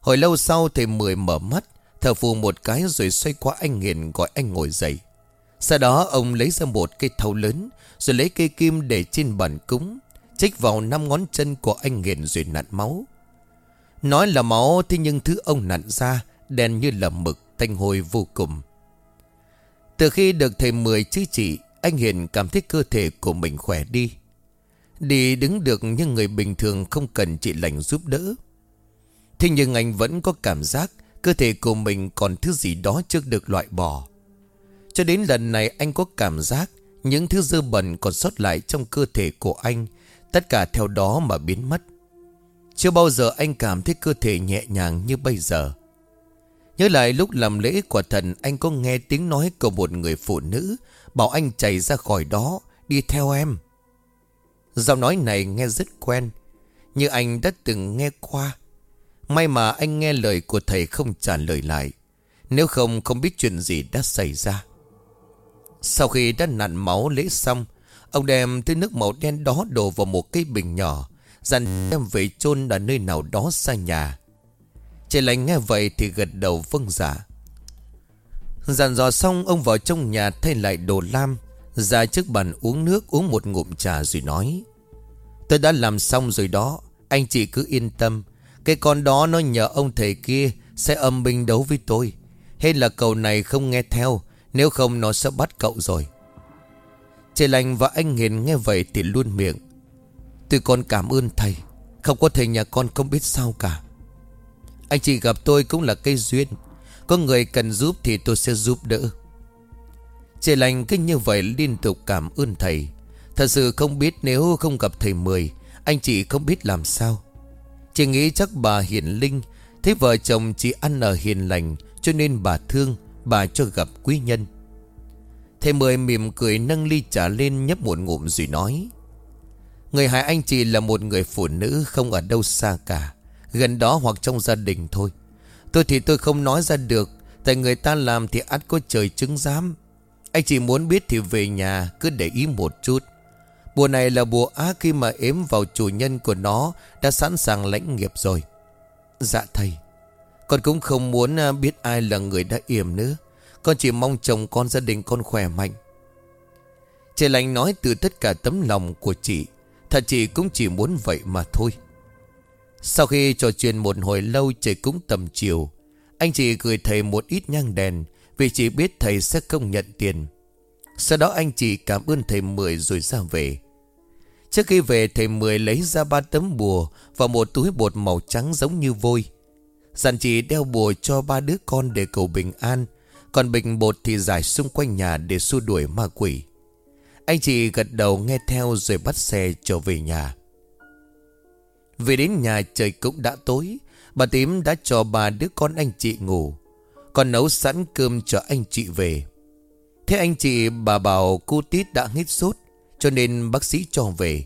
Hồi lâu sau thầy Mười mở mắt Thở phù một cái rồi xoay qua anh Hiền gọi anh ngồi dậy. Sau đó ông lấy ra một cây thau lớn, Rồi lấy cây kim để trên bàn cúng, Chích vào năm ngón chân của anh Hiền rồi nặn máu. Nói là máu, thế nhưng thứ ông nặn ra Đen như là mực, thanh hôi vô cùng. Từ khi được thầy Mười chứ trị anh Hiền cảm thấy cơ thể của mình khỏe đi. Đi đứng được như người bình thường không cần chị lành giúp đỡ. Thế nhưng anh vẫn có cảm giác Cơ thể của mình còn thứ gì đó chưa được loại bỏ. Cho đến lần này anh có cảm giác Những thứ dơ bẩn còn sót lại trong cơ thể của anh, Tất cả theo đó mà biến mất. Chưa bao giờ anh cảm thấy cơ thể nhẹ nhàng như bây giờ. Nhớ lại lúc làm lễ quả thần, anh có nghe tiếng nói của một người phụ nữ Bảo anh chạy ra khỏi đó, Đi theo em. Giọng nói này nghe rất quen, Như anh đã từng nghe qua. May mà anh nghe lời của thầy không trả lời lại, Nếu không không biết chuyện gì đã xảy ra. Sau khi đã nặn máu lễ xong, Ông đem thứ nước màu đen đó đổ vào một cái bình nhỏ Dặn đem về chôn ở nơi nào đó xa nhà. Trẻ lành nghe vậy thì gật đầu vâng giả dạ. Dặn dò xong, ông vào trong nhà thay lại đồ lam, Ra trước bàn uống nước, uống một ngụm trà rồi nói, Tôi đã làm xong rồi đó, Anh chị cứ yên tâm. Cái con đó nó nhờ ông thầy kia Sẽ âm binh đấu với tôi. Hay là cậu này không nghe theo, Nếu không nó sẽ bắt cậu rồi. Trời lành và anh Hiền nghe vậy thì luôn miệng Tôi còn cảm ơn thầy, Không có thầy nhà con không biết sao cả. Anh chị gặp tôi cũng là cây duyên. Có người cần giúp thì tôi sẽ giúp đỡ. Trẻ lành kinh như vậy liên tục cảm ơn thầy. Thật sự không biết nếu không gặp thầy Mười, Anh chị không biết làm sao. Chị nghĩ chắc bà hiền linh, Thấy vợ chồng chị ăn ở hiền lành, Cho nên bà thương, Bà cho gặp quý nhân. Thầy Mười mỉm cười nâng ly trà lên nhấp một ngụm rồi nói, Người hại anh chị là một người phụ nữ không ở đâu xa cả, Gần đó hoặc trong gia đình thôi. Tôi thì tôi không nói ra được. Tại người ta làm thì ắt có trời chứng giám. Anh chỉ muốn biết thì về nhà, Cứ để ý một chút. Bùa này là bùa ác khi mà ếm vào chủ nhân của nó, Đã sẵn sàng lãnh nghiệp rồi. Dạ thầy, Con cũng không muốn à, biết ai là người đã yểm nữa. Con chỉ mong chồng con, gia đình con khỏe mạnh. Trời lành nói từ tất cả tấm lòng của chị. Thật chị cũng chỉ muốn vậy mà thôi. Sau khi trò chuyện một hồi lâu trời cũng tầm chiều, Anh chị gửi thầy một ít nhang đèn Vì chỉ biết thầy sẽ không nhận tiền. Sau đó anh chị cảm ơn thầy Mười rồi ra về. Trước khi về, thầy Mười lấy ra ba tấm bùa Và một túi bột màu trắng giống như vôi. Dặn chị đeo bùa cho ba đứa con để cầu bình an, Còn bình bột thì giải xung quanh nhà để xua đuổi ma quỷ. Anh chị gật đầu nghe theo rồi bắt xe trở về nhà. Về đến nhà trời cũng đã tối. Bà tím đã cho bà đứa con anh chị ngủ. Còn nấu sẵn cơm cho anh chị về. Thế anh chị bà bảo cô Tít đã hết sốt. Cho nên bác sĩ cho về.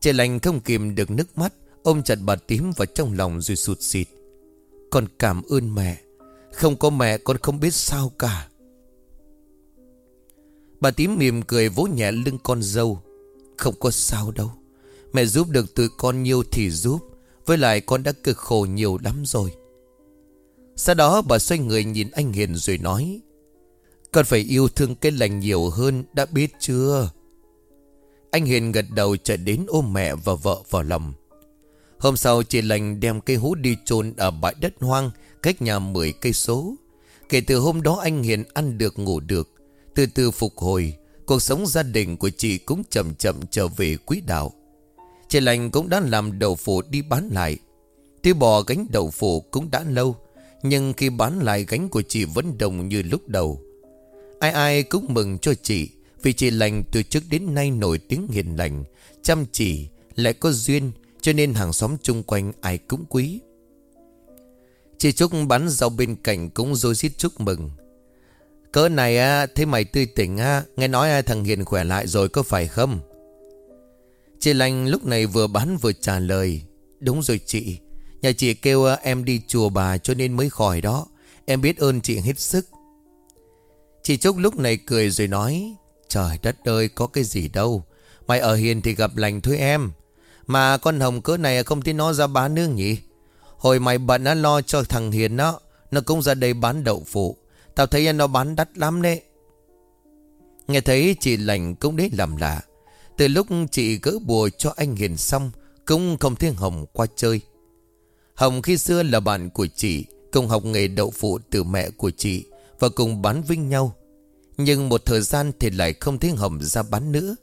Trẻ lành không kìm được nước mắt. Ôm chặt bà tím vào trong lòng rồi sụt xịt. Con cảm ơn mẹ. Không có mẹ con không biết sao cả. Bà tím mỉm cười vỗ nhẹ lưng con dâu, Không có sao đâu Mẹ giúp được tụi con nhiều thì giúp. Với lại con đã cực khổ nhiều lắm rồi. Sau đó bà xoay người nhìn anh Hiền rồi nói, Con phải yêu thương cái lành nhiều hơn, Đã biết chưa? Anh Hiền gật đầu chạy đến ôm mẹ và vợ vào lòng. Hôm sau chị lành đem cây hú đi chôn ở bãi đất hoang Cách nhà 10 cây số. Kể từ hôm đó anh Hiền ăn được, ngủ được. Từ từ phục hồi, Cuộc sống gia đình của chị cũng chậm chậm trở về quý đạo. Chị lành cũng đã làm đậu phụ đi bán lại. Tuy bò gánh đậu phụ cũng đã lâu Nhưng khi bán lại gánh của chị vẫn đồng như lúc đầu. Ai ai cũng mừng cho chị Vì chị lành từ trước đến nay nổi tiếng hiền lành Chăm chỉ Lại có duyên Cho nên hàng xóm chung quanh ai cũng quý. Chị Trúc bán rau bên cạnh cũng dối rít chúc mừng. Cỡ này á, thấy mày tươi tỉnh á, nghe nói thằng Hiền khỏe lại rồi có phải không? Chị Lành lúc này vừa bán vừa trả lời. Đúng rồi chị, nhà chị kêu à, em đi chùa bà cho nên mới khỏi đó. Em biết ơn chị hết sức. Chị Trúc lúc này cười rồi nói, trời đất ơi có cái gì đâu. Mày ở Hiền thì gặp lành thôi em. Mà con Hồng cỡ này không thấy nó ra bán nương nhỉ? Hồi mày bận nó lo cho thằng Hiền nó, nó cũng ra đây bán đậu phụ. Tao thấy nó bán đắt lắm đấy Nghe thấy chị lành cũng đấy làm lạ từ lúc chị gỡ bùa cho anh Hiền xong, Cũng không thấy Hồng qua chơi. Hồng khi xưa là bạn của chị, Cùng học nghề đậu phụ từ mẹ của chị Và cùng bán vinh nhau. Nhưng một thời gian thì lại không thấy Hồng ra bán nữa.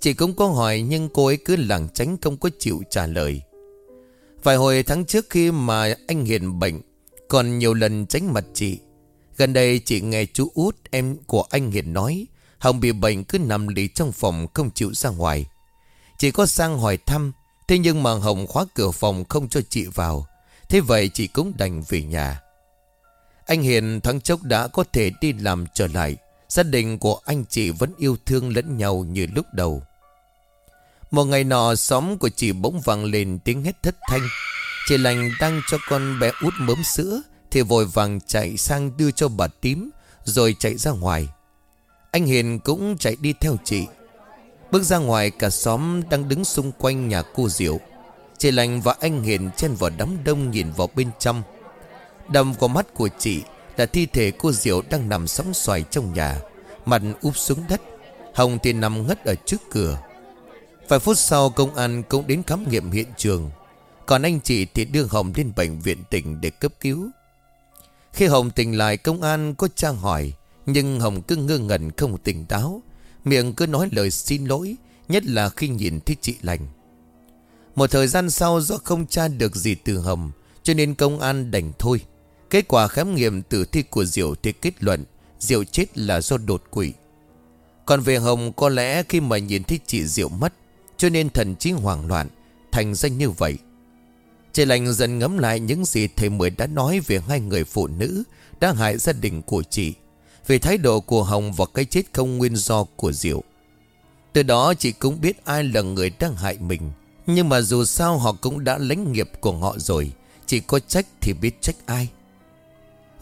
Chị cũng có hỏi nhưng cô ấy cứ lảng tránh không có chịu trả lời. Vài hồi tháng trước khi mà anh Hiền bệnh, Còn nhiều lần tránh mặt chị. Gần đây chị nghe chú út em của anh Hiền nói Hồng bị bệnh cứ nằm lì trong phòng không chịu ra ngoài. Chị có sang hỏi thăm, Thế nhưng mà Hồng khóa cửa phòng không cho chị vào. Thế vậy chị cũng đành về nhà. Anh Hiền thắng chốc đã có thể đi làm trở lại. Gia đình của anh chị vẫn yêu thương lẫn nhau như lúc đầu. Một ngày nọ, xóm của chị bỗng vang lên tiếng hét thất thanh. Chị lành đang cho con bé út mớm sữa, Thì vội vàng chạy sang đưa cho bà tím, Rồi chạy ra ngoài. Anh Hiền cũng chạy đi theo chị. Bước ra ngoài, cả xóm đang đứng xung quanh nhà cô Diệu. Chị lành và anh Hiền chen vào đám đông nhìn vào bên trong. Đầm vào mắt của chị là thi thể cô Diệu đang nằm sóng xoài trong nhà. Mặt úp xuống đất, Hồng thì nằm ngất ở trước cửa. Vài phút sau, công an cũng đến khám nghiệm hiện trường. Còn anh chị thì đưa Hồng lên bệnh viện tỉnh để cấp cứu. Khi Hồng tỉnh lại, công an có tra hỏi. Nhưng Hồng cứ ngơ ngẩn không tỉnh táo. Miệng cứ nói lời xin lỗi, Nhất là khi nhìn thấy chị lành. Một thời gian sau do không tra được gì từ Hồng, Cho nên công an đành thôi. Kết quả khám nghiệm tử thi của Diệu thì kết luận Diệu chết là do đột quỷ Còn về Hồng, có lẽ khi mà nhìn thấy chị Diệu mất, Cho nên thần trí hoảng loạn, Thành danh như vậy. Chị lành dần ngẫm lại những gì thầy Mười đã nói về hai người phụ nữ Đã hại gia đình của chị. Về thái độ của Hồng và cái chết không nguyên do của Diệu. Từ đó chị cũng biết ai là người đang hại mình, Nhưng mà dù sao họ cũng đã lãnh nghiệp của họ rồi, Chỉ có trách thì biết trách ai.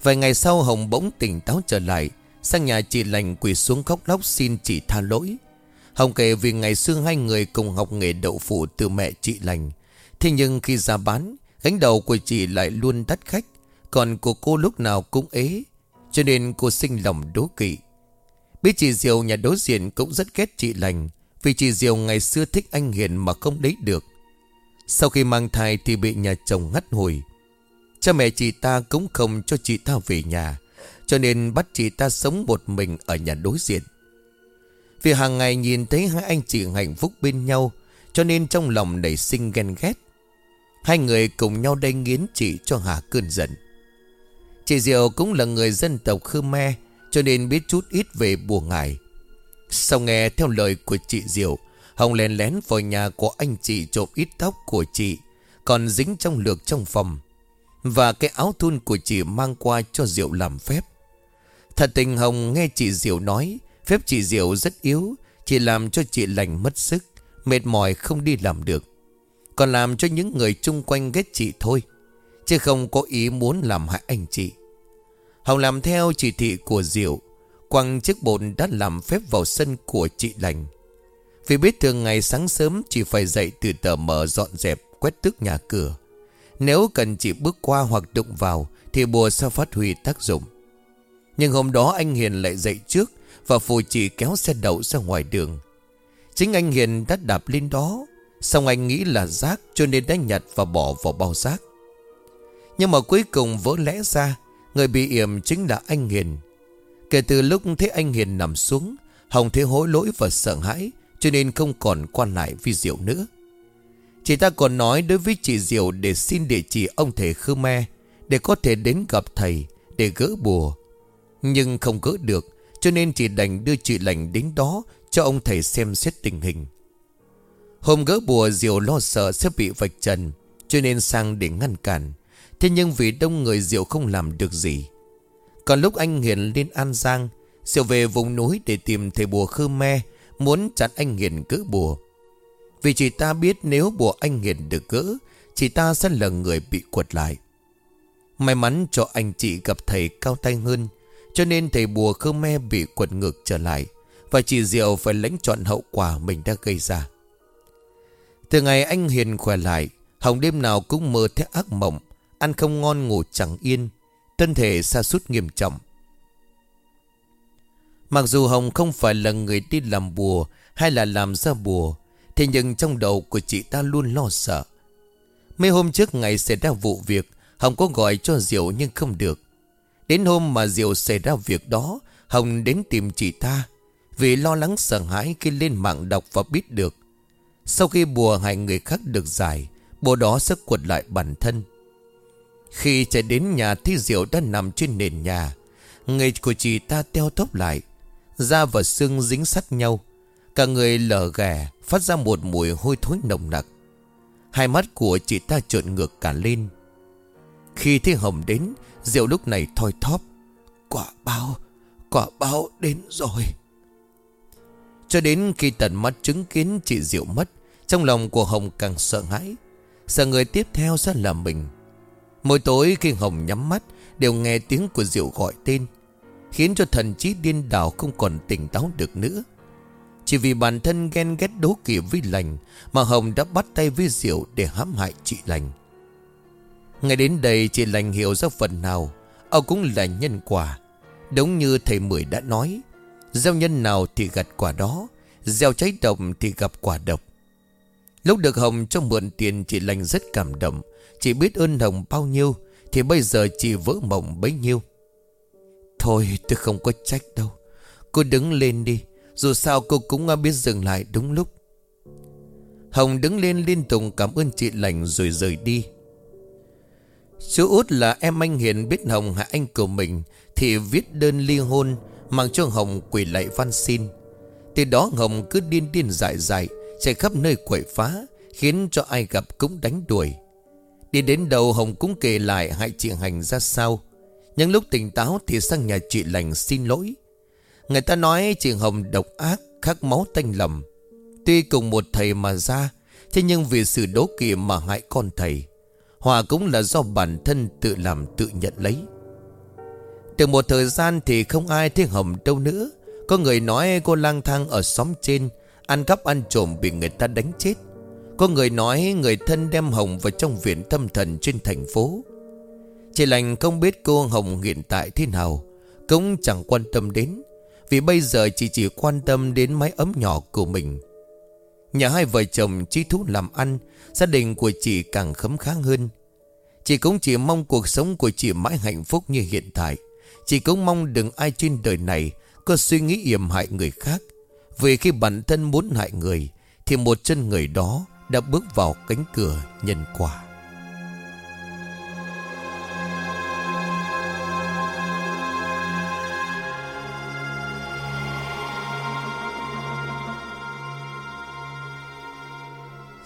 Vài ngày sau Hồng bỗng tỉnh táo trở lại, Sang nhà chị lành quỳ xuống khóc lóc xin chị tha lỗi. Hồng kể vì ngày xưa hai người cùng học nghề đậu phụ từ mẹ chị lành. Thế nhưng khi ra bán, Gánh đầu của chị lại luôn đắt khách, Còn của cô lúc nào cũng ế. Cho nên cô sinh lòng đố kỵ. Biết chị diều nhà đối diện cũng rất ghét chị lành, Vì chị diều ngày xưa thích anh Hiền mà không lấy được. Sau khi mang thai thì bị nhà chồng ngắt hồi. Cha mẹ chị ta cũng không cho chị ta về nhà, Cho nên bắt chị ta sống một mình ở nhà đối diện. Vì hàng ngày nhìn thấy hai anh chị hạnh phúc bên nhau, Cho nên trong lòng nảy sinh ghen ghét. Hai người cùng nhau đay nghiến chị cho hạ cơn giận. Chị Diệu cũng là người dân tộc Khmer, Cho nên biết chút ít về bùa ngải. Sau nghe theo lời của chị Diệu, Hồng lén lén vào nhà của anh chị trộm ít tóc của chị, Còn dính trong lược trong phòng. Và cái áo thun của chị mang qua cho Diệu làm phép. Thật tình Hồng nghe chị Diệu nói, Phép chị Diệu rất yếu, Chỉ làm cho chị lành mất sức, Mệt mỏi không đi làm được. Còn làm cho những người chung quanh ghét chị thôi, Chứ không có ý muốn làm hại anh chị. Hồng làm theo chỉ thị của Diệu, Quăng chiếc bồn đã làm phép vào sân của chị lành. Vì biết thường ngày sáng sớm Chỉ phải dậy từ tờ mở dọn dẹp, Quét tước nhà cửa. Nếu cần chỉ bước qua hoặc đụng vào, Thì bùa sẽ phát huy tác dụng. Nhưng hôm đó anh Hiền lại dậy trước Và phù chỉ kéo xe đậu ra ngoài đường. Chính anh Hiền đã đạp lên đó, Xong anh nghĩ là rác Cho nên đã nhặt và bỏ vào bao rác. Nhưng mà cuối cùng vỡ lẽ ra Người bị yểm chính là anh Hiền. Kể từ lúc thấy anh Hiền nằm xuống, Hồng thấy hối lỗi và sợ hãi, Cho nên không còn quan lại vì diệu nữa. Chị ta còn nói đối với chị Diệu để xin địa chỉ ông thầy Khmer Để có thể đến gặp thầy Để gỡ bùa. Nhưng không gỡ được, Cho nên chị đành đưa chị lành đến đó Cho ông thầy xem xét tình hình. Hôm gỡ bùa, Diệu lo sợ sẽ bị vạch trần, Cho nên sang để ngăn cản. Thế nhưng vì đông người Diệu không làm được gì. Còn lúc anh Hiền lên An Giang, Diệu về vùng núi để tìm thầy bùa Khmer Muốn chặn anh Hiền cỡ bùa. Vì chị ta biết nếu bùa anh Hiền được cỡ, Chị ta sẽ là người bị quật lại. May mắn cho anh chị gặp thầy cao tay hơn, Cho nên thầy bùa Khmer bị quật ngược trở lại Và chị Diệu phải lãnh chọn hậu quả mình đã gây ra. Từ ngày anh Hiền khỏe lại, Hồng đêm nào cũng mơ thấy ác mộng Ăn không ngon ngủ chẳng yên, Thân thể sa sút nghiêm trọng. Mặc dù Hồng không phải là người đi làm bùa Hay là làm ra bùa, Thế nhưng trong đầu của chị ta luôn lo sợ. Mấy hôm trước ngày xảy ra vụ việc, Hồng có gọi cho Diệu nhưng không được. Đến hôm mà Diệu xảy ra việc đó, Hồng đến tìm chị ta Vì lo lắng sợ hãi khi lên mạng đọc và biết được. Sau khi bùa hại người khác được giải, Bùa đó sẽ quật lại bản thân. Khi chạy đến nhà thì Diệu đã nằm trên nền nhà, Người của chị ta teo tóc lại, Da và xương dính sắt nhau. Cả người lở ghẻ, Phát ra một mùi hôi thối nồng nặc. Hai mắt của chị ta trợn ngược cả lên. Khi thấy Hồng đến, Diệu lúc này thoi thóp. Quả báo Quả báo đến rồi. Cho đến khi tận mắt chứng kiến chị Diệu mất, Trong lòng của Hồng càng sợ hãi. Sợ người tiếp theo sẽ là mình. Mỗi tối khi Hồng nhắm mắt, Đều nghe tiếng của Diệu gọi tên, Khiến cho thần trí điên đảo không còn tỉnh táo được nữa. Chỉ vì bản thân ghen ghét đố kỵ với lành Mà Hồng đã bắt tay với Diệu để hãm hại chị lành. Ngay đến đây, chị lành hiểu ra phần nào. Ông cũng là nhân quả. Đúng như thầy Mười đã nói, Gieo nhân nào thì gặt quả đó, Gieo cháy độc thì gặp quả độc. Lúc được Hồng cho mượn tiền chị lành rất cảm động. Chị biết ơn Hồng bao nhiêu, Thì bây giờ chị vỡ mộng bấy nhiêu. Thôi, tôi không có trách đâu. Cô đứng lên đi, Dù sao cô cũng biết dừng lại đúng lúc. Hồng đứng lên liên tục cảm ơn chị lành rồi rời đi. Chú út là em anh Hiền biết Hồng hại anh của mình, Thì viết đơn ly hôn, Mang cho Hồng quỳ lại văn xin. Từ đó Hồng cứ điên điên dại dại Chạy khắp nơi quậy phá, Khiến cho ai gặp cũng đánh đuổi. Đi đến đầu Hồng cũng kể lại hại chị Hành ra sao. Nhưng lúc tỉnh táo thì sang nhà chị lành xin lỗi. Người ta nói chị Hồng độc ác, Khắc máu tanh lầm. Tuy cùng một thầy mà ra, Thế nhưng vì sự đố kỵ mà hại con thầy. Hòa cũng là do bản thân tự làm tự nhận lấy. Từ một thời gian thì không ai thấy Hồng đâu nữa. Có người nói cô lang thang ở xóm trên Ăn cắp ăn trộm bị người ta đánh chết. Có người nói người thân đem Hồng vào trong viện tâm thần trên thành phố. Chị lành không biết cô Hồng hiện tại thế nào, Cũng chẳng quan tâm đến, Vì bây giờ chị chỉ quan tâm đến mái ấm nhỏ của mình. Nhà hai vợ chồng trí thú làm ăn, Gia đình của chị càng khấm khá hơn. Chị cũng chỉ mong cuộc sống của chị mãi hạnh phúc như hiện tại. Chị cũng mong đừng ai trên đời này Có suy nghĩ yểm hại người khác. Vì khi bản thân muốn hại người, Thì một chân người đó đã bước vào cánh cửa nhân quả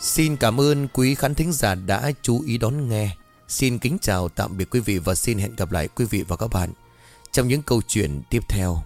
Xin cảm ơn quý khán thính giả đã chú ý đón nghe. Xin kính chào, tạm biệt quý vị và xin hẹn gặp lại quý vị và các bạn trong những câu chuyện tiếp theo.